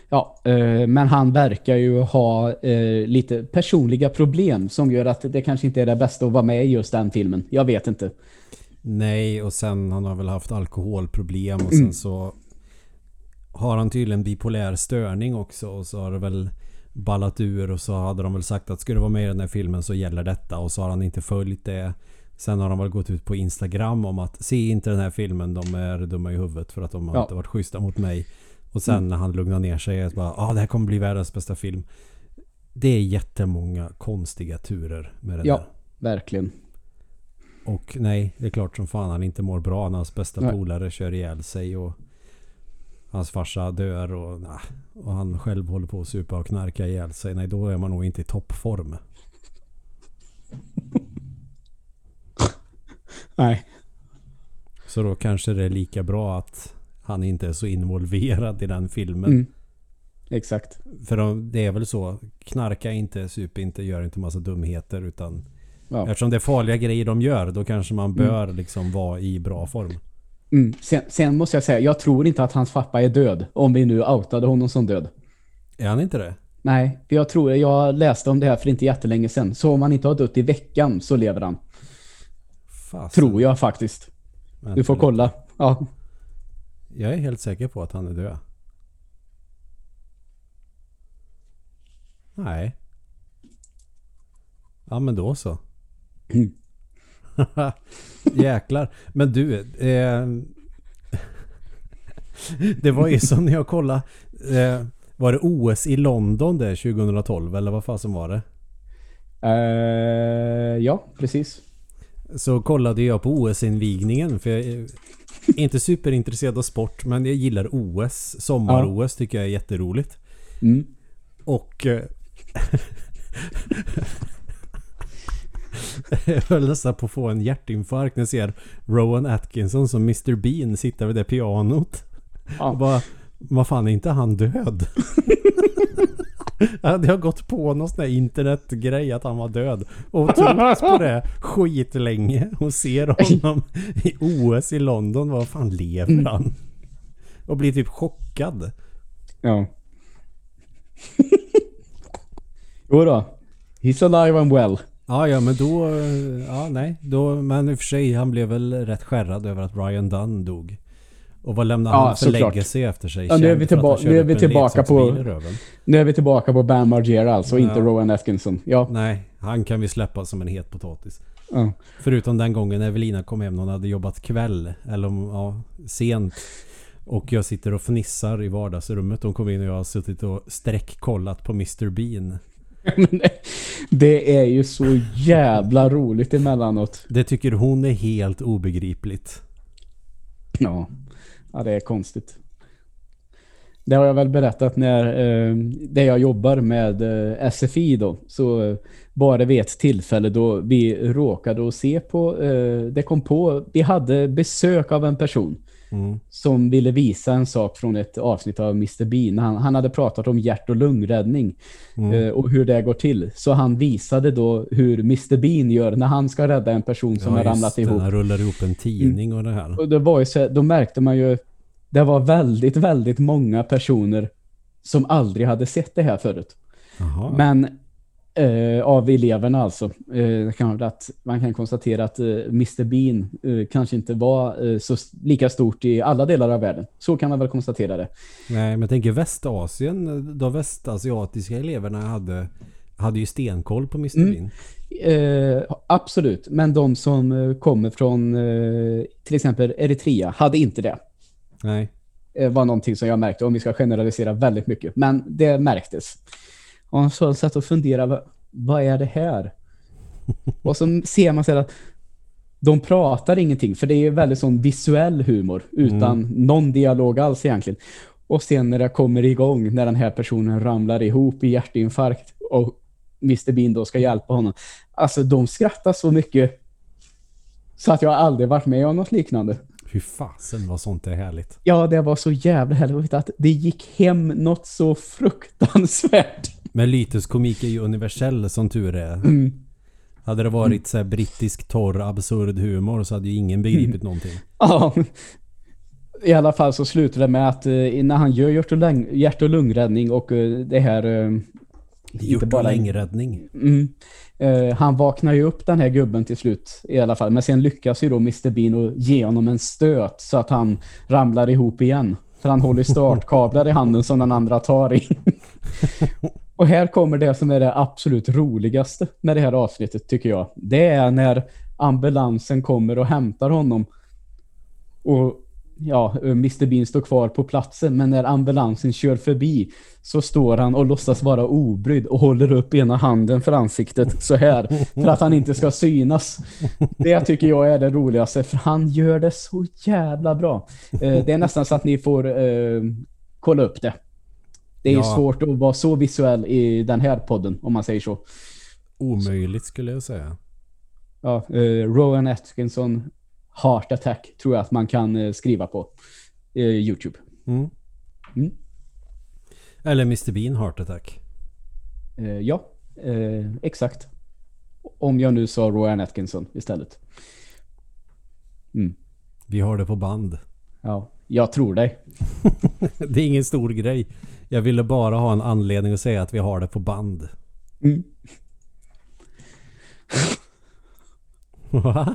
Speaker 2: Ja, eh, men han verkar ju ha eh, lite personliga problem som gör att det kanske inte är det bästa att vara med i just den filmen. Jag vet inte.
Speaker 1: Nej, och sen han har väl haft alkoholproblem och
Speaker 2: Mm.
Speaker 1: sen så har han tydligen bipolär störning också och så har det väl ballat ur och så hade de väl sagt att ska du vara med i den här filmen så gäller detta och så har han inte följt det. Sen har de väl gått ut på Instagram om att se inte den här filmen, de är dumma i huvudet för att de har
Speaker 2: Ja.
Speaker 1: inte varit schyssta mot mig. Och sen när han lugnar ner sig det bara ah, det här kommer bli världens bästa film. Det är jättemånga konstiga turer med det
Speaker 2: Ja.
Speaker 1: där.
Speaker 2: Verkligen.
Speaker 1: Och nej, det är klart som fan han inte mår bra när hans bästa
Speaker 2: Nej.
Speaker 1: polare kör ihjäl sig och hans farsa dör och, nah, och han själv håller på att supa och knarka ihjäl sig. Nej, då är man nog inte i toppform.
Speaker 2: Nej.
Speaker 1: Så då kanske det är lika bra att han inte är så involverad i den filmen.
Speaker 2: Mm. Exakt.
Speaker 1: För de, det är väl så. Knarka inte, sup inte, gör inte massa dumheter utan
Speaker 2: Ja.
Speaker 1: eftersom det är farliga grejer de gör då kanske man bör liksom vara i bra form.
Speaker 2: Mm. Sen, sen måste jag säga, jag tror inte att hans pappa är död. Om vi nu outade honom som död.
Speaker 1: Är han inte det?
Speaker 2: Nej, jag tror, jag läste om det här för inte jättelänge sedan. Så om han inte har dött i veckan så lever han.
Speaker 1: Fasen.
Speaker 2: Tror jag faktiskt.
Speaker 1: Vänta
Speaker 2: Du får
Speaker 1: lite.
Speaker 2: kolla. Ja.
Speaker 1: Jag är helt säker på att han är död. Nej. Ja men då så.
Speaker 2: Mm.
Speaker 1: Jäklar. Men du. Eh, det var ju som när jag kollade. Eh, var det OS i London det 2012 eller vad fasen var det?
Speaker 2: Eh, ja, precis.
Speaker 1: Så kollade jag på OS-invigningen för jag är inte superintresserad av sport men jag gillar OS. Sommar-OS tycker jag är jätteroligt.
Speaker 2: Mm.
Speaker 1: Och... jag höll nästan på att få en hjärtinfarkt när jag ser Rowan Atkinson som Mr Bean sitta vid det pianot.
Speaker 2: Ja.
Speaker 1: Och bara, Vad fan är inte han död? Det har gått på någon sån här internetgrej att han var död. Och trott på det skitlänge. Och ser honom i OS i London. Vad fan lever han? Och blir typ chockad.
Speaker 2: Ja. jo då. He's alive and well.
Speaker 1: Ja, ja, men då... Ja, nej. Då, men i och för sig, han blev väl rätt skärrad över att Brian Dunn dog. Och vad lämnade
Speaker 2: Ja,
Speaker 1: han för legacy efter sig?
Speaker 2: Ja, nu är vi tillba- nu är vi tillbaka på-. Nu är vi tillbaka på Bam Margera alltså,
Speaker 1: Ja.
Speaker 2: inte Rowan Atkinson. Ja.
Speaker 1: Nej, han kan vi släppa som en het potatis.
Speaker 2: ja.
Speaker 1: Förutom den gången Evelina kom hem när hon hade jobbat kväll. Eller ja, sent. Och jag sitter och fnissar i vardagsrummet. Hon kom in och jag har suttit och sträckkollat på Mr Bean.
Speaker 2: Det är ju så jävla roligt emellanåt.
Speaker 1: Det tycker hon är helt obegripligt.
Speaker 2: Ja. ja, det är konstigt. Det har jag väl berättat när eh, det jag jobbar med eh, SFI då. Så eh, bara vid ett tillfälle då vi råkade att se på, eh, det kom på, vi hade besök av en person
Speaker 1: Mm.
Speaker 2: som ville visa en sak från ett avsnitt av Mr. Bean. Han, han hade pratat om hjärt- och lungräddning
Speaker 1: Mm.
Speaker 2: eh, och hur det går till. Så han visade då hur Mr. Bean gör när han ska rädda en person som har ramlat
Speaker 1: det,
Speaker 2: ihop.
Speaker 1: Han rullar ihop en tidning och det här.
Speaker 2: Och det var ju så, då märkte man ju, det var väldigt, väldigt många personer som aldrig hade sett det här förut.
Speaker 1: Jaha.
Speaker 2: Men eh, av eleverna alltså, eh, kan att man kan konstatera att eh, Mr. Bean eh, kanske inte var eh, så lika stort i alla delar av världen. Så kan man väl konstatera det.
Speaker 1: Nej, men jag tänker Västasien. De västasiatiska eleverna hade, hade ju stenkoll på Mr
Speaker 2: Mm.
Speaker 1: Bean.
Speaker 2: Eh, absolut, men de som kommer från till exempel Eritrea hade inte det.
Speaker 1: Nej.
Speaker 2: var någonting som jag märkte, om vi ska generalisera väldigt mycket. Men det märktes. Och så satt och funderade, vad, är det här? och så ser man så att de pratar ingenting, för det är väldigt sån visuell humor, utan någon dialog alls egentligen. Och sen när det kommer igång, när den här personen ramlar ihop i hjärtinfarkt och Mr. Bean då ska hjälpa honom. Alltså de skrattar så mycket så att jag aldrig varit med om något liknande.
Speaker 1: Hur fasen vad sånt är härligt.
Speaker 2: Ja, det var så jävla härligt att det gick hem något så fruktansvärt.
Speaker 1: Men lyteskomik är ju universell som tur är.
Speaker 2: Mm.
Speaker 1: Hade det varit så här brittisk torr absurd humor så hade ju ingen begripit någonting.
Speaker 2: Ja. I alla fall så slutar det med att eh, när han gör hjärt- och, lung, hjärt och lungräddning och eh, det här... Eh,
Speaker 1: Gjort och längräddning.
Speaker 2: Mm. Han vaknar ju upp den här gubben till slut i alla fall. Men sen lyckas ju då Mr. Bean att ge honom en stöt så att han ramlar ihop igen. För han håller startkablar i handen som den andra tar i. Och här kommer det som är det absolut roligaste med det här avsnittet tycker jag. Det är när ambulansen kommer och hämtar honom. Och ja, Mr Bean står kvar på platsen men när ambulansen kör förbi så står han och låtsas vara obrydd och håller upp ena handen för ansiktet så här för att han inte ska synas. Det tycker jag är det roligaste för han gör det så jävla bra. Eh, det är nästan så att ni får eh, kolla upp det. Det är ju
Speaker 1: Ja.
Speaker 2: svårt att vara så visuell i den här podden om man säger så.
Speaker 1: Omöjligt skulle jag säga.
Speaker 2: Ja, eh, Rowan Atkinson Heart Attack tror jag att man kan eh, skriva på eh, Youtube.
Speaker 1: Mm.
Speaker 2: Mm.
Speaker 1: Eller Mr Bean Heart Attack.
Speaker 2: Ja, exakt. Om jag nu sa Rowan Atkinson istället. Mm.
Speaker 1: Vi har det på band.
Speaker 2: Ja, jag tror dig.
Speaker 1: Det är ingen stor grej. Jag ville bara ha en anledning att säga att vi har det på band.
Speaker 2: Mm.
Speaker 1: Va?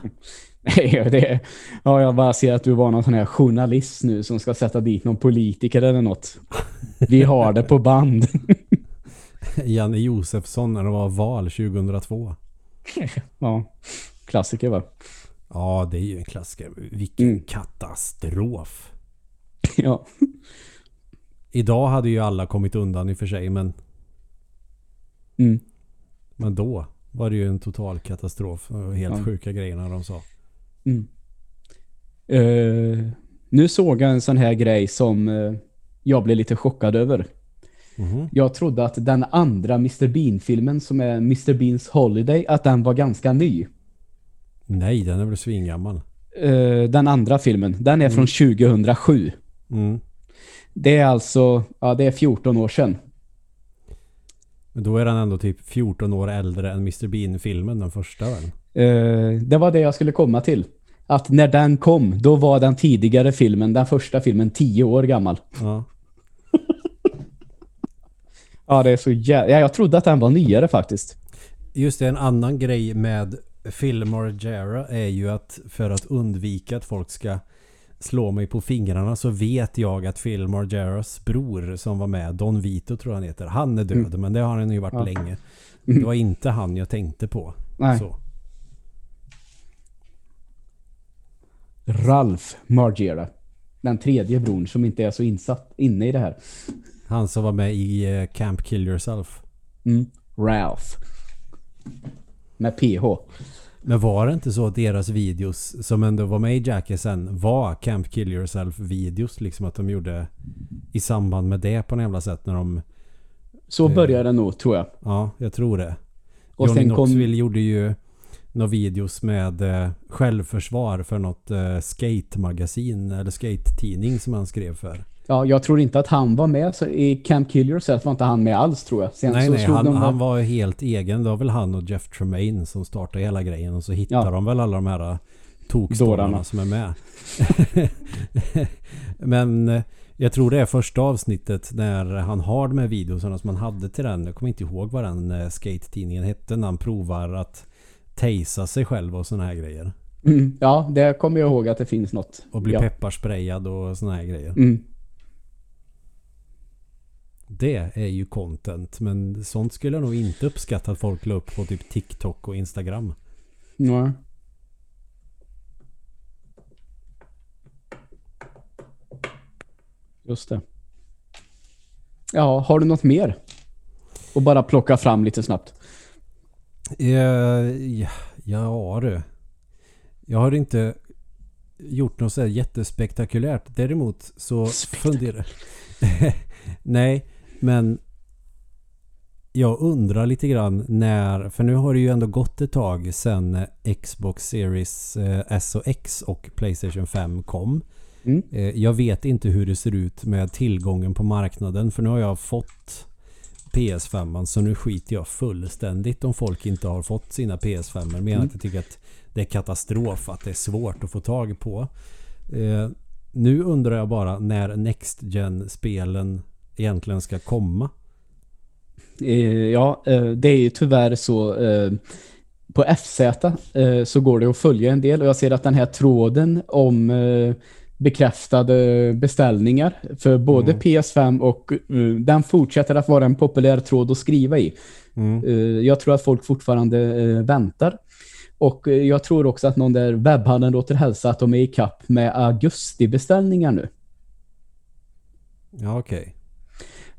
Speaker 2: Nej, det är, ja, jag bara ser att du var någon sån här journalist nu som ska sätta dit någon politiker eller något. Vi har det på band.
Speaker 1: Janne Josefsson när det var val 2002.
Speaker 2: ja, klassiker va?
Speaker 1: Ja, det är ju en klassiker. Vilken
Speaker 2: Mm.
Speaker 1: katastrof.
Speaker 2: Ja.
Speaker 1: Idag hade ju alla kommit undan i och för sig, men,
Speaker 2: Mm.
Speaker 1: men då var det ju en total katastrof. Helt
Speaker 2: Ja.
Speaker 1: sjuka grejerna de sa.
Speaker 2: Mm. Eh, nu såg jag en sån här grej som eh, jag blev lite chockad över.
Speaker 1: Mhm.
Speaker 2: Jag trodde att den andra Mr. Bean-filmen som är Mr. Beans Holiday, att den var ganska ny.
Speaker 1: Nej, den är väl svingammal.
Speaker 2: Eh, den andra filmen, den är från 2007.
Speaker 1: Mm.
Speaker 2: Det är alltså, ja det är 14 år sedan.
Speaker 1: Men då är han ändå typ 14 år äldre än Mr. Bean-filmen, den första?
Speaker 2: Eh, det var det jag skulle komma till. Att när den kom, då var den tidigare filmen, den första filmen, 10 år gammal.
Speaker 1: Ja.
Speaker 2: Ja, det är så jävla... Ja, jag trodde att den var nyare faktiskt.
Speaker 1: Just det, en annan grej med Phil Margera är ju att för att undvika att folk ska slå mig på fingrarna så vet jag att Phil Margeras bror som var med, Don Vito tror jag han heter, han är död
Speaker 2: Mm.
Speaker 1: men det har han ju varit
Speaker 2: Ja.
Speaker 1: länge.
Speaker 2: Mm.
Speaker 1: Det var inte han jag tänkte på.
Speaker 2: Nej.
Speaker 1: Så.
Speaker 2: Ralph Margera. Den tredje bron som inte är så insatt inne i det här.
Speaker 1: Han som var med i eh, Camp Kill Yourself.
Speaker 2: Mm. Ralph. Med PH.
Speaker 1: Men var det inte så att deras videos som ändå var med i Jackassen var Camp Kill Yourself videos liksom att de gjorde i samband med det på något jävla sätt när de
Speaker 2: Så
Speaker 1: Eh.
Speaker 2: började det nog, tror jag.
Speaker 1: Ja, jag tror det.
Speaker 2: Och
Speaker 1: Johnny
Speaker 2: sen kom-
Speaker 1: Knoxville gjorde ju några videos med eh, självförsvar för något eh, skate-magasin eller skate-tidning som han skrev för.
Speaker 2: Ja, jag tror inte att han var med. Så I Camp Kill Yourself var inte han med alls, tror jag. Sen
Speaker 1: nej,
Speaker 2: så
Speaker 1: nej, han,
Speaker 2: de
Speaker 1: han var helt egen. Det var väl han och Jeff Tremaine som startade hela grejen och så hittade
Speaker 2: Ja.
Speaker 1: de väl alla de här tokstormarna
Speaker 2: Dårarna.
Speaker 1: som är med. Men eh, jag tror det är första avsnittet när han har de här videorna som han hade till den. Jag kommer inte ihåg vad den eh, skate-tidningen hette när han provar att tejsa sig själv och såna här grejer.
Speaker 2: Mm, ja, det kommer jag ihåg att det finns något.
Speaker 1: Och bli
Speaker 2: ja.
Speaker 1: pepparsprayad och såna här grejer.
Speaker 2: Mm.
Speaker 1: Det är ju content. Men sånt skulle jag nog inte uppskatta att folk la upp på typ TikTok och Instagram.
Speaker 2: Ja. Just det. Ja, har du något mer? Och bara plocka fram lite snabbt.
Speaker 1: Eh, ja, ja du. Jag har inte gjort något så jättespektakulärt. Däremot så funderar... Nej, men jag undrar lite grann när... För nu har det ju ändå gått ett tag sedan Xbox Series eh, S och X och Playstation 5 kom.
Speaker 2: Mm.
Speaker 1: Eh, Jag vet inte hur det ser ut med tillgången på marknaden för nu har jag fått PS5 så nu skiter jag fullständigt om folk inte har fått sina PS5 men
Speaker 2: Mm.
Speaker 1: jag tycker att det är katastrof att det är svårt att få tag på. Eh, nu undrar jag bara när Next Gen spelen egentligen ska komma.
Speaker 2: Eh, ja, eh, det är ju tyvärr så eh, på FZ så går det att följa en del och jag ser att den här tråden om bekräftade beställningar för både
Speaker 1: Mm.
Speaker 2: PS5 och den fortsätter att vara en populär tråd att skriva i.
Speaker 1: Mm.
Speaker 2: Jag tror att folk fortfarande väntar. Och jag tror också att någon där webbhandeln låter hälsa att de är i kapp med augustibeställningar nu.
Speaker 1: Ja okej.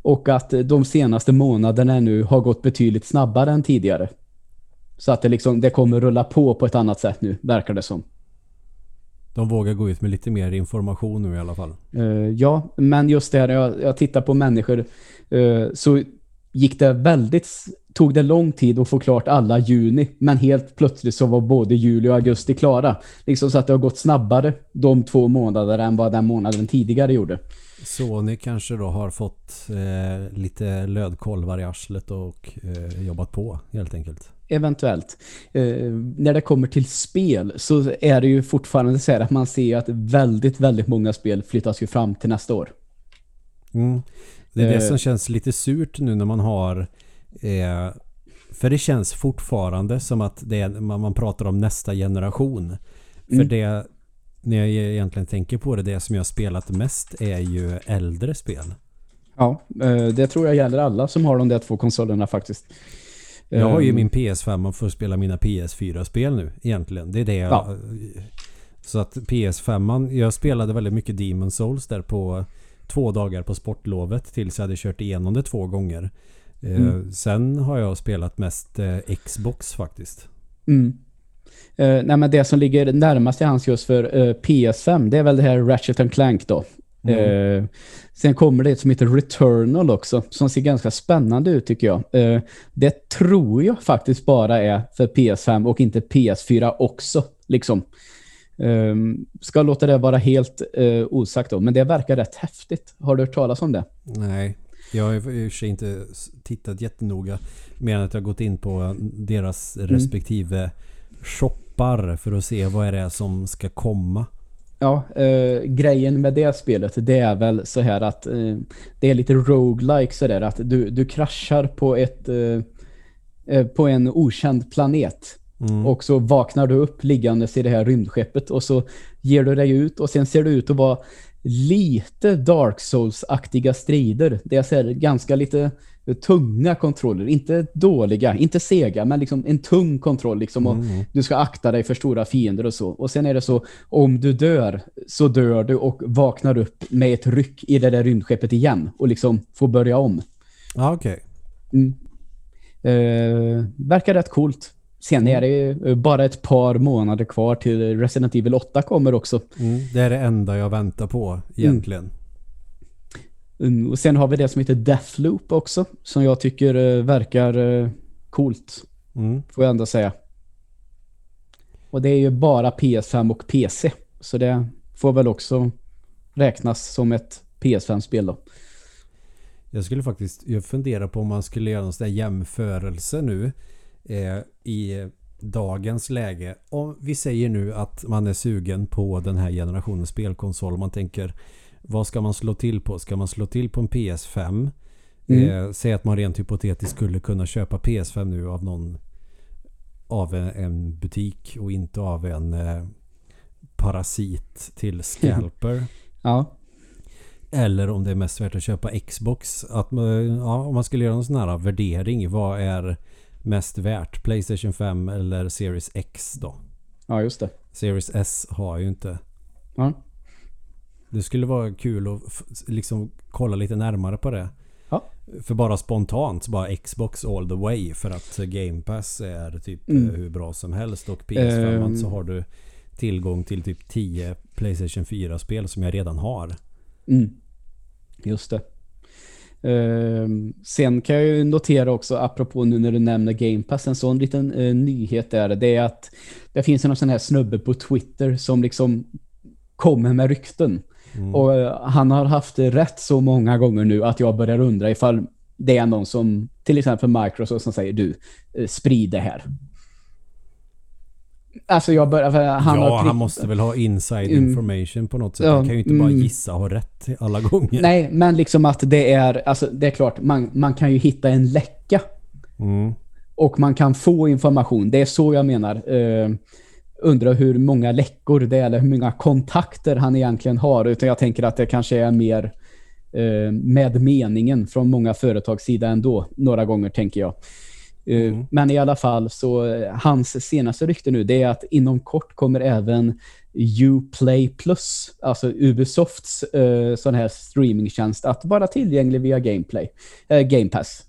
Speaker 2: Och att eh, de senaste månaderna nu har gått betydligt snabbare än tidigare. Så att det, liksom, det kommer rulla på på ett annat sätt nu, verkar det som.
Speaker 1: De vågar gå ut med lite mer information nu i alla fall.
Speaker 2: Eh, ja, men just det här, jag, jag tittar på människor, eh, så gick det väldigt, tog det lång tid att få klart alla juni, men helt plötsligt så var både juli och augusti klara. Liksom så att det har gått snabbare de två månader än vad den månaden tidigare gjorde.
Speaker 1: Sony kanske då har fått eh, lite lödkolvar i arslet och eh, jobbat på helt enkelt.
Speaker 2: Eventuellt. Eh, när det kommer till spel så är det ju fortfarande så här att man ser att väldigt, väldigt många spel flyttas ju fram till nästa år.
Speaker 1: Mm. Det är det
Speaker 2: Eh.
Speaker 1: som känns lite surt nu när man har eh, för det känns fortfarande som att det är, man, man pratar om nästa generation. För
Speaker 2: Mm.
Speaker 1: det när jag egentligen tänker på det, det som jag har spelat mest är ju äldre spel.
Speaker 2: Ja, eh, det tror jag gäller alla som har de där två konsolerna faktiskt.
Speaker 1: Jag har ju
Speaker 2: Eh,
Speaker 1: min PS5 och får spela mina PS4-spel nu egentligen. Det är det jag...
Speaker 2: Ja.
Speaker 1: Så att PS5, jag spelade väldigt mycket Demon Souls där på två dagar på sportlovet tills jag hade kört igenom det två gånger. Eh,
Speaker 2: Mm.
Speaker 1: Sen har jag spelat mest eh, Xbox faktiskt.
Speaker 2: Mm. Eh, nej, men det som ligger närmast i hans just för eh, PS5, det är väl det här Ratchet and Clank då.
Speaker 1: Mm.
Speaker 2: Eh, sen kommer det ett som heter Returnal också, som ser ganska spännande ut tycker jag. Det tror jag faktiskt bara är för PS5 och inte PS4 också. Liksom. Um, ska låta det vara helt uh, osagt då, men det verkar rätt häftigt. Har du hört talas om det?
Speaker 1: Nej, jag har i och för sig inte tittat jättenoga. Mer än att jag gått in på deras mm. Shoppar för att se vad är det som ska komma.
Speaker 2: Ja, uh, grejen med det spelet det är väl så här att uh, det är lite roguelike sådär att du, du kraschar på ett på en okänd planet Mm. Och så vaknar du upp liggandes i det här rymdskeppet och så ger du dig ut och sen ser det ut att vara lite Dark Souls-aktiga strider. Det är så här ganska lite tunga kontroller, inte dåliga, inte sega, men liksom en tung kontroll liksom mm. du ska akta dig för stora fiender och så. Och sen är det så, om du dör så dör du och vaknar upp med ett ryck i det där rymdskeppet igen och liksom får börja om.
Speaker 1: Ja, okej.
Speaker 2: Okay. Mm. Eh, verkar rätt coolt. Sen är det ju bara ett par månader kvar till Resident Evil 8 kommer också.
Speaker 1: Mm, det är det enda jag väntar på egentligen.
Speaker 2: Mm. Och sen har vi det som heter Deathloop också. Som jag tycker uh, verkar uh, coolt. Mm. Får jag ändå säga. Och det är ju bara PS5 och PC. Så det får väl också räknas som ett PS5-spel då.
Speaker 1: Jag skulle faktiskt jag funderar på om man skulle göra sån där jämförelse nu eh, i dagens läge. Om vi säger nu att man är sugen på den här generationens spelkonsol. Man tänker vad ska man slå till på? Ska man slå till på en PS5? Mm. Eh, säg att man rent hypotetiskt skulle kunna köpa PS5 nu av någon av en, butik och inte av en eh, parasit till scalper.
Speaker 2: ja.
Speaker 1: Eller om det är mest värt att köpa Xbox. Att, ja, om man skulle göra en sån här värdering. Vad är mest värt? Playstation 5 eller Series X då?
Speaker 2: Ja, just det.
Speaker 1: Series S har ju inte.
Speaker 2: Ja.
Speaker 1: Det skulle vara kul att liksom kolla lite närmare på det.
Speaker 2: Ja.
Speaker 1: För bara spontant bara Xbox all the way för att Game Pass är typ mm. Eh, hur bra som helst och PS5 um. Ehm. så har du tillgång till typ 10 Playstation 4-spel som jag redan har.
Speaker 2: Mm. Just det. Uh, sen kan jag ju notera också, apropå nu när du nämner Game Pass, en sån liten uh, nyhet är det, det är att det finns en sån här snubbe på Twitter som liksom kommer med rykten. Mm. Och uh, han har haft rätt så många gånger nu att jag börjar undra ifall det är någon som, till exempel Microsoft som säger du, uh, sprid det här. Alltså jag börjar,
Speaker 1: han ja, han måste väl ha inside mm. information på något sätt. Han kan ju inte bara mm. gissa och ha rätt alla gånger.
Speaker 2: Nej, men liksom att det är, alltså det är klart, man, man kan ju hitta en läcka.
Speaker 1: Mm.
Speaker 2: Och man kan få information. Det är så jag menar. Uh, undrar hur många läckor det är eller hur många kontakter han egentligen har. Utan jag tänker att det kanske är mer uh, med meningen från många företags sida ändå. Några gånger tänker jag. Eh, mm. Men i alla fall så eh, hans senaste rykte nu det är att inom kort kommer även Uplay Plus, alltså Ubisofts uh, sån här streamingtjänst att vara tillgänglig via Gameplay, uh, Game Pass.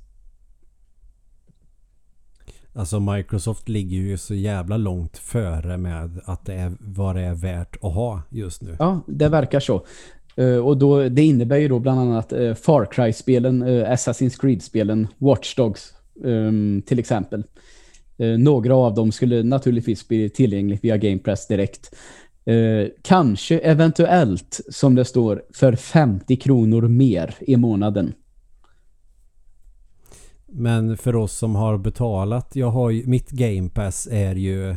Speaker 1: Alltså Microsoft ligger ju så jävla långt före med att det är vad det är värt att ha just nu.
Speaker 2: Ja, det verkar så. Eh, och då, det innebär ju då bland annat eh, Far Cry-spelen, eh, Assassin's Creed-spelen, Watch Dogs ehm, till exempel. Några av dem skulle naturligtvis bli tillgängligt via Game Press direkt. Kanske eventuellt, som det står, för 50 kronor mer i månaden.
Speaker 1: Men för oss som har betalat, jag har ju, mitt Game Pass är ju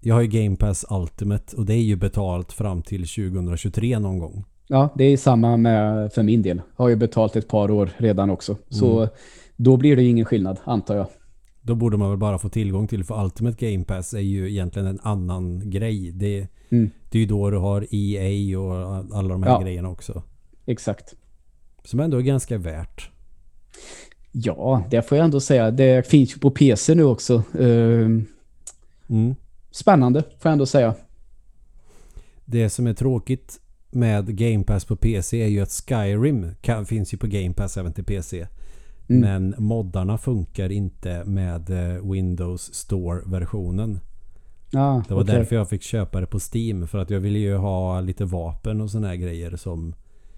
Speaker 1: jag har ju Game Pass Ultimate och det är ju betalt fram till 2023 någon gång.
Speaker 2: Ja, det är samma med för min del. Jag har ju betalt ett par år redan också. Så mm. Då blir det ingen skillnad, antar jag.
Speaker 1: Då borde man väl bara få tillgång till, för Ultimate Game Pass är ju egentligen en annan grej. Det, mm. det är ju då du har EA och alla de här ja, grejerna också.
Speaker 2: Exakt.
Speaker 1: Som ändå är ganska värt.
Speaker 2: Ja, det får jag ändå säga. Det finns ju på PC nu också. Uh, mm. Spännande, får jag ändå säga.
Speaker 1: Det som är tråkigt med Game Pass på PC är ju att Skyrim kan, finns ju på Game Pass även till PC. Mm. Men moddarna funkar inte med eh, Windows Store-versionen.
Speaker 2: Ah,
Speaker 1: det var
Speaker 2: okay.
Speaker 1: därför jag fick köpa det på Steam. För att jag ville ju ha lite vapen och såna här grejer som...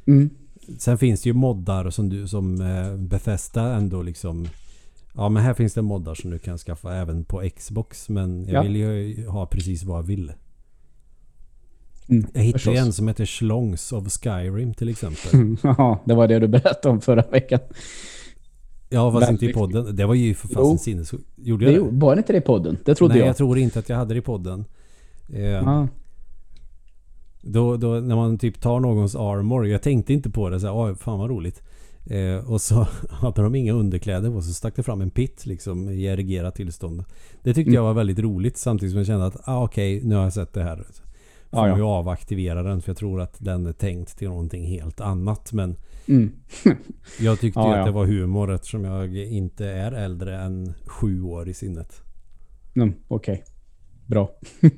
Speaker 2: Mm.
Speaker 1: Sen finns det ju moddar som, du, som eh, Bethesda ändå liksom... Ja men här finns det moddar som du kan skaffa även på Xbox. Men jag ja. vill ju ha precis vad jag vill.
Speaker 2: Mm,
Speaker 1: Jag hittade
Speaker 2: förstås.
Speaker 1: en som heter Schlongs of Skyrim till exempel.
Speaker 2: Ja, det var det du berättade om förra veckan.
Speaker 1: Ja, fast inte i podden. Det var ju för fasen sinnes... Gjorde
Speaker 2: Det
Speaker 1: jag det?
Speaker 2: var inte det i podden? Det trodde
Speaker 1: Nej,
Speaker 2: jag.
Speaker 1: jag tror inte att jag hade det i podden. Eh,
Speaker 2: Ja.
Speaker 1: Då, då när man typ tar någons armor. Jag tänkte inte på det. Så här, "Oj, fan vad roligt. Eh, och så hade de inga underkläder på. Så stack det fram en pit liksom i erigerat tillstånd. Det tyckte
Speaker 2: Mm.
Speaker 1: jag var väldigt roligt. Samtidigt som jag kände att ah, okej, nu har jag sett det här. Får
Speaker 2: Ja, ja.
Speaker 1: ju avaktivera den. För jag tror att den är tänkt till någonting helt annat. Men
Speaker 2: Mm.
Speaker 1: jag tyckte ju
Speaker 2: Ja,
Speaker 1: att
Speaker 2: ja.
Speaker 1: det var humor eftersom jag inte är äldre än sju år i sinnet.
Speaker 2: Mm, Okej. Bra.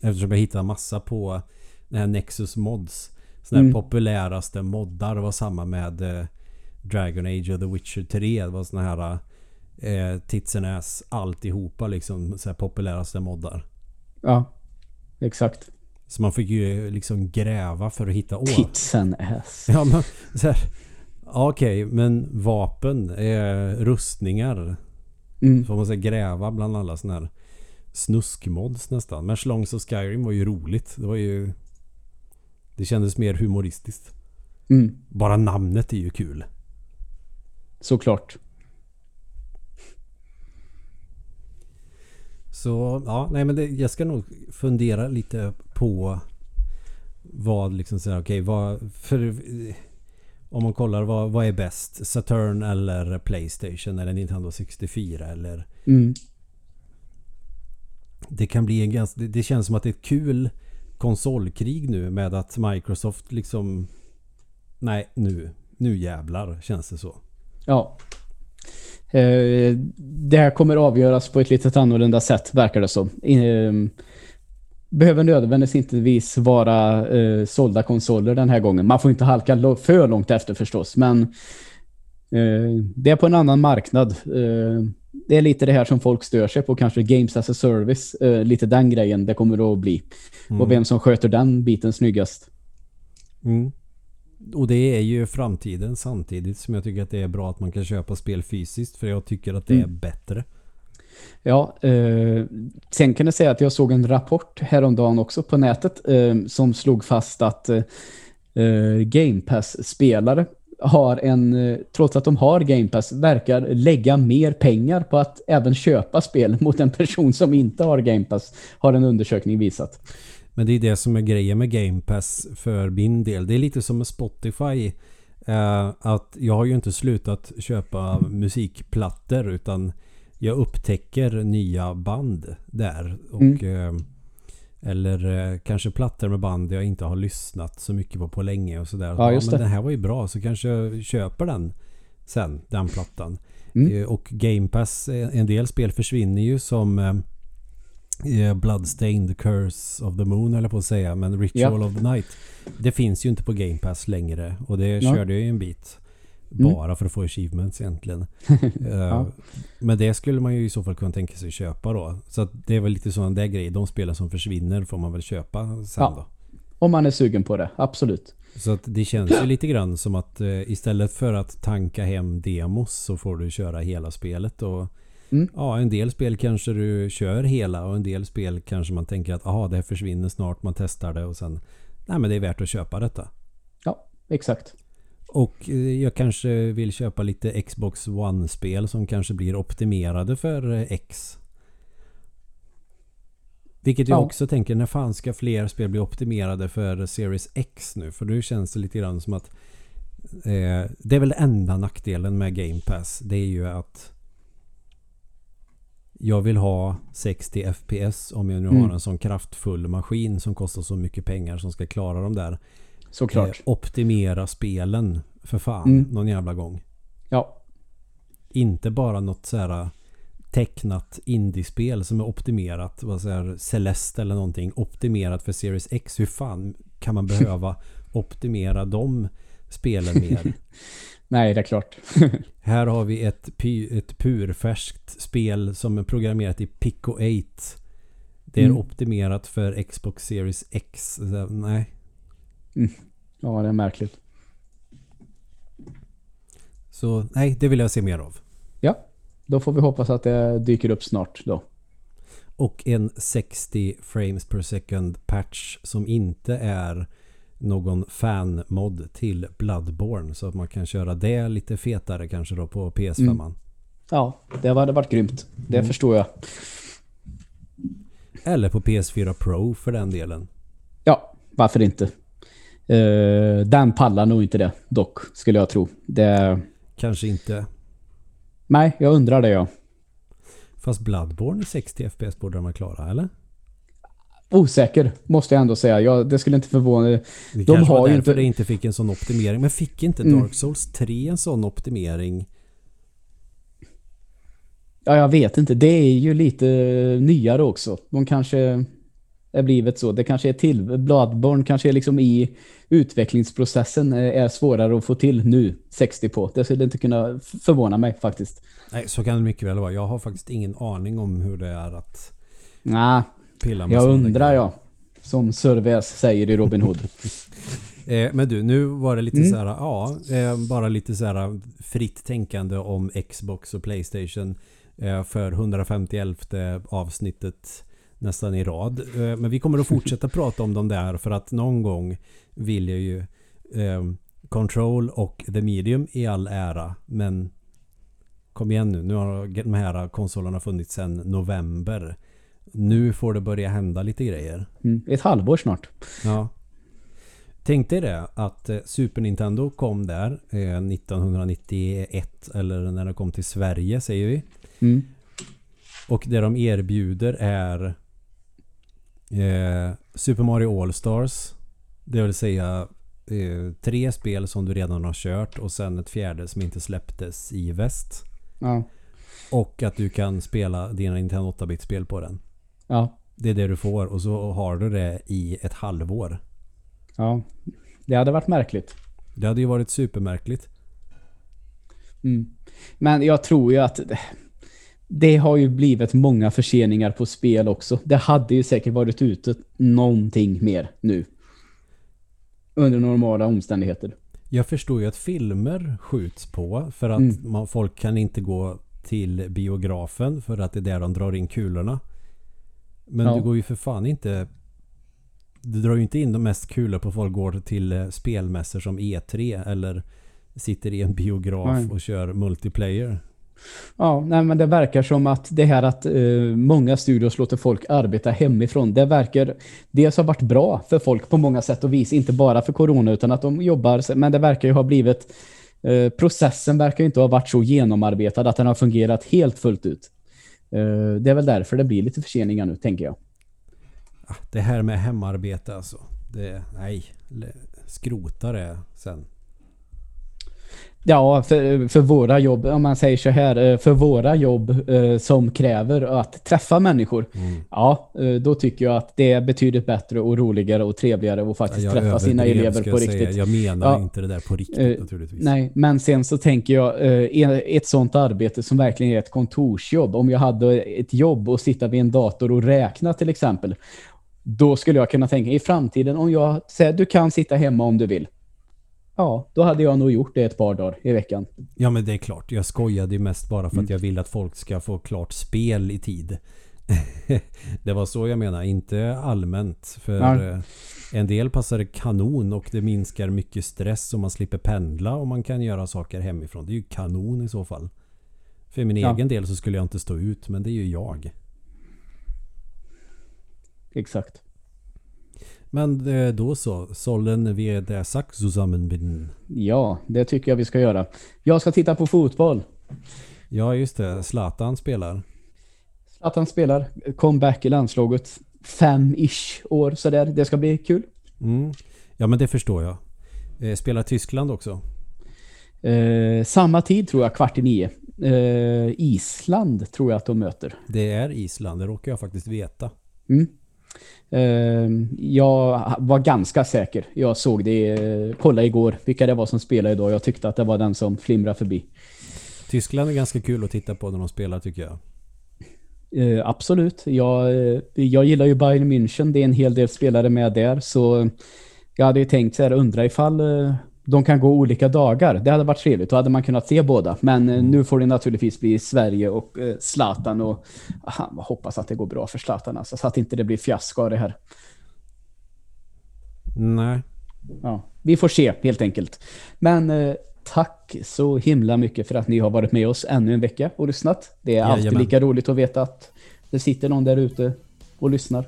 Speaker 1: Eftersom jag hittade massa på den här Nexus Mods. Sådana
Speaker 2: Mm.
Speaker 1: populäraste moddar var samma med eh, Dragon Age och The Witcher 3. Det var såna här eh, tits and ass alltihopa liksom. Så här populäraste moddar.
Speaker 2: Ja, exakt.
Speaker 1: Så man fick ju liksom gräva för att hitta åh.
Speaker 2: Tits and ass.
Speaker 1: Ja men så här. Okej, men vapen, eh, rustningar.
Speaker 2: Mm.
Speaker 1: Får man säga gräva bland alla såna här snuskmods nästan. Men Schlongs och Skyrim var ju roligt. Det var ju... Det kändes mer humoristiskt.
Speaker 2: Mm.
Speaker 1: Bara namnet är ju kul.
Speaker 2: Såklart.
Speaker 1: Så ja, nej men det, jag ska nog fundera lite på vad liksom säga okej vad för om man kollar vad, vad är bäst? Saturn eller Playstation eller Nintendo 64 eller
Speaker 2: Mm
Speaker 1: det kan bli en ganska det, känns som att det är ett kul konsolkrig nu med att Microsoft liksom nej nu nu jävlar känns det så.
Speaker 2: Ja. Eh, det här kommer avgöras på ett litet annorlunda sätt, verkar det som. Eh, behöver nödvändigtvis vara eh, sålda konsoler den här gången. Man får inte halka för långt efter förstås, men eh, det är på en annan marknad. Eh, det är lite det här som folk stör sig på, kanske Games as a Service. Eh, lite den grejen det kommer att bli.
Speaker 1: Mm.
Speaker 2: Och vem som sköter den biten snyggast.
Speaker 1: Mm. Och det är ju framtiden samtidigt som jag tycker att det är bra att man kan köpa spel fysiskt för jag tycker att det är
Speaker 2: Mm.
Speaker 1: bättre.
Speaker 2: Ja, eh, sen kan jag säga att jag såg en rapport häromdagen också på nätet eh, som slog fast att eh, eh, Game Pass-spelare har en, eh, trots att de har Game Pass, verkar lägga mer pengar på att även köpa spel mot en person som inte har Game Pass, har en undersökning visat.
Speaker 1: Men det är det som är grejen med Game Pass för min del. Det är lite som med Spotify. Eh, att jag har ju inte slutat köpa musikplattor utan jag upptäcker nya band där. Och, eh, eller eh, kanske plattor med band jag inte har lyssnat så mycket på på länge och sådär.
Speaker 2: Ja, just
Speaker 1: men
Speaker 2: det.
Speaker 1: den här var ju bra så kanske jag köper den sen, den plattan.
Speaker 2: Mm.
Speaker 1: Eh, Och Game Pass, eh, en del spel försvinner ju som eh, eh, Bloodstained Curse of the Moon eller på att säga. Men Ritual
Speaker 2: Ja.
Speaker 1: of the Night. Det finns ju inte på Game Pass längre. Och det körde jag ju en bit.
Speaker 2: Mm.
Speaker 1: Bara för att få achievements egentligen. Eh,
Speaker 2: Ja.
Speaker 1: Men det skulle man ju i så fall kunna tänka sig köpa då. Så det är väl lite sådana där grejer. De spelen som försvinner får man väl köpa sen
Speaker 2: Ja.
Speaker 1: då.
Speaker 2: Om man är sugen på det, absolut.
Speaker 1: Så det känns ju lite grann som att eh, istället för att tanka hem demos så får du köra hela spelet. Och
Speaker 2: Mm.
Speaker 1: ja, en del spel kanske du kör hela och en del spel kanske man tänker att aha, det här försvinner snart. Man testar det och sen nej men det är värt att köpa detta.
Speaker 2: Ja, exakt.
Speaker 1: Och eh, jag kanske vill köpa lite Xbox One-spel som kanske blir optimerade för eh, X. Vilket jag
Speaker 2: Ja.
Speaker 1: också tänker, när fan ska fler spel bli optimerade för Series X nu? För nu känns det lite grann som att eh, det är väl enda nackdelen med Game Pass. Det är ju att jag vill ha 60 FPS om jag nu
Speaker 2: Mm.
Speaker 1: har en sån kraftfull maskin som kostar så mycket pengar som ska klara de där.
Speaker 2: Såklart.
Speaker 1: Eh, optimera spelen för fan
Speaker 2: Mm.
Speaker 1: någon jävla gång.
Speaker 2: Ja,
Speaker 1: Inte bara något så här äh, tecknat indiespel som är optimerat. Vad här, Celeste eller någonting. Optimerat för Series X. Hur fan kan man behöva optimera de spelen mer?
Speaker 2: nej det är klart.
Speaker 1: Här har vi ett, py, ett purfärskt spel som är programmerat i Pico 8. Det är
Speaker 2: Mm.
Speaker 1: optimerat för Xbox Series X. Så, nej.
Speaker 2: Ja, det är märkligt.
Speaker 1: Så nej, det vill jag se mer av.
Speaker 2: Ja, då får vi hoppas att det dyker upp snart då.
Speaker 1: Och en 60 frames per second patch som inte är någon fan-mod till Bloodborne. Så att man kan köra det lite fetare kanske då på PS5.
Speaker 2: Mm. Ja, det hade varit grymt. Det
Speaker 1: Mm.
Speaker 2: förstår jag.
Speaker 1: Eller på PS4 Pro för den delen.
Speaker 2: Ja, varför inte? Uh, den pallar nog inte det, dock, skulle jag tro. Det...
Speaker 1: Kanske inte.
Speaker 2: Nej, jag undrar det, ja.
Speaker 1: Fast Bloodborne i 60 FPS borde de vara klara, eller?
Speaker 2: Osäker, måste jag ändå säga. Jag, det skulle inte förvåna...
Speaker 1: Det
Speaker 2: De
Speaker 1: kanske
Speaker 2: har
Speaker 1: var
Speaker 2: ju inte-
Speaker 1: det inte fick en sån optimering. Men fick inte
Speaker 2: Mm.
Speaker 1: Dark Souls 3 en sån optimering?
Speaker 2: Ja, jag vet inte. Det är ju lite nyare också. De kanske är blivit så. Det kanske är till. Bloodborne kanske är liksom i utvecklingsprocessen eh, är svårare att få till nu, 60 på. Det skulle inte kunna förvåna mig faktiskt.
Speaker 1: Nej, så kan det mycket väl vara. Jag har faktiskt ingen aning om hur det är att
Speaker 2: Nej,
Speaker 1: pilla med
Speaker 2: jag undrar jag. Som Sörväs säger i Robin Hood.
Speaker 1: Eh, men du, nu var det lite
Speaker 2: Mm.
Speaker 1: så här, ja, eh, bara lite så här fritt tänkande om Xbox och Playstation eh, för 151 avsnittet nästan i rad. Eh, men vi kommer att fortsätta prata om dem där för att någon gång vill jag ju eh, Control och The Medium i all ära, men kom igen nu, nu har de här konsolerna funnits sedan november. Nu får det börja hända lite grejer.
Speaker 2: Mm. Ett halvår snart.
Speaker 1: Ja. Tänk dig det att eh, Super Nintendo kom där eh, 1991 eller när det kom till Sverige säger vi.
Speaker 2: Mm.
Speaker 1: Och det de erbjuder är eh, Super Mario All-Stars. Det vill säga eh, tre spel som du redan har kört och sen ett fjärde som inte släpptes i väst.
Speaker 2: Ja.
Speaker 1: Och att du kan spela dina Nintendo 8-bit-spel på den.
Speaker 2: Ja.
Speaker 1: Det är det du får och så har du det i ett halvår.
Speaker 2: Ja. Det hade varit märkligt.
Speaker 1: Det hade ju varit supermärkligt.
Speaker 2: Mm. Men jag tror ju att det har ju blivit många förseningar på spel också. Det hade ju säkert varit ute någonting mer nu. Under normala omständigheter.
Speaker 1: Jag förstår ju att filmer skjuts på för att
Speaker 2: Mm.
Speaker 1: man, folk kan inte gå till biografen för att det är där de drar in kulorna. Men
Speaker 2: Ja.
Speaker 1: du går ju för fan inte... Du drar ju inte in de mest kulor på folk går till eh, spelmässor som E3 eller sitter i en biograf
Speaker 2: Nej.
Speaker 1: och kör multiplayer.
Speaker 2: Ja, nej, men det verkar som att det här att uh, många studios låter folk arbeta hemifrån, det verkar dels ha varit bra för folk på många sätt och vis, inte bara för corona utan att de jobbar, men det verkar ju ha blivit uh, processen verkar ju inte ha varit så genomarbetad att den har fungerat helt fullt ut. Uh, det är väl därför det blir lite förseningar nu, tänker jag.
Speaker 1: Ah, det här med hemarbete alltså. Det, nej, skrota det sen.
Speaker 2: Ja, för, för våra jobb, om man säger så här, eh, för våra jobb eh, som kräver att träffa människor,
Speaker 1: Mm.
Speaker 2: ja, eh, då tycker jag att det är betydligt bättre och roligare och trevligare att faktiskt
Speaker 1: Jag
Speaker 2: träffa sina elever på
Speaker 1: jag säga.
Speaker 2: riktigt.
Speaker 1: Jag menar
Speaker 2: Ja.
Speaker 1: inte det där på riktigt
Speaker 2: Eh,
Speaker 1: naturligtvis.
Speaker 2: Nej, men sen så tänker jag eh, ett sånt arbete som verkligen är ett kontorsjobb. Om jag hade ett jobb och sitta vid en dator och räkna till exempel. Då skulle jag kunna tänka i framtiden om jag säger du kan sitta hemma om du vill. Ja, då hade jag nog gjort det ett par dagar i veckan.
Speaker 1: Ja men det är klart. Jag skojade ju mest bara för
Speaker 2: Mm.
Speaker 1: att jag vill att folk ska få klart spel i tid. det var så jag menar. Inte allmänt. För
Speaker 2: Ja.
Speaker 1: eh, en del passar kanon och det minskar mycket stress och man slipper pendla och man kan göra saker hemifrån. Det är ju kanon i så fall. För min
Speaker 2: Ja.
Speaker 1: egen del så skulle jag inte stå ut men det är ju jag.
Speaker 2: Exakt.
Speaker 1: Men eh, då så. Sollen vi det sagt zusammenbinden.
Speaker 2: Ja, det tycker jag vi ska göra. Jag ska titta på fotboll.
Speaker 1: Ja just det. Zlatan spelar.
Speaker 2: Han spelar comeback i landslaget. Fem-ish år sådär. Det ska bli kul.
Speaker 1: Mm. Ja men det förstår jag. Eh, spelar Tyskland också.
Speaker 2: Eh, samma tid tror jag, kvart i nio. Eh, Island tror jag att de möter.
Speaker 1: Det är Island, det råkar jag faktiskt veta.
Speaker 2: Mm. Eh, jag var ganska säker. Jag såg det, kolla igår vilka det var som spelade idag. Jag tyckte att det var den som flimrade förbi.
Speaker 1: Tyskland är ganska kul att titta på när de spelar tycker jag.
Speaker 2: Eh, absolut. Jag, eh, jag gillar ju Bayern München. Det är en hel del spelare med där. Så jag hade ju tänkt så här, undra ifall eh, de kan gå olika dagar. Det hade varit trevligt. Då hade man kunnat se båda. Men eh, nu får det naturligtvis bli Sverige och eh, Zlatan. Och aha, hoppas att det går bra för Zlatan. Alltså, så att inte det blir fiasko av det här.
Speaker 1: Nej.
Speaker 2: Ja, vi får se helt enkelt. Men eh, tack så himla mycket för att ni har varit med oss ännu en vecka och lyssnat. Det är alltid
Speaker 1: Jajamän.
Speaker 2: lika roligt att veta att det sitter någon där ute och lyssnar.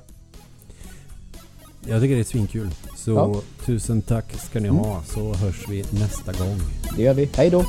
Speaker 1: Jag tycker det är svinkul. Så
Speaker 2: Ja.
Speaker 1: tusen tack ska ni ha så hörs vi nästa gång.
Speaker 2: Det gör vi. Hej då!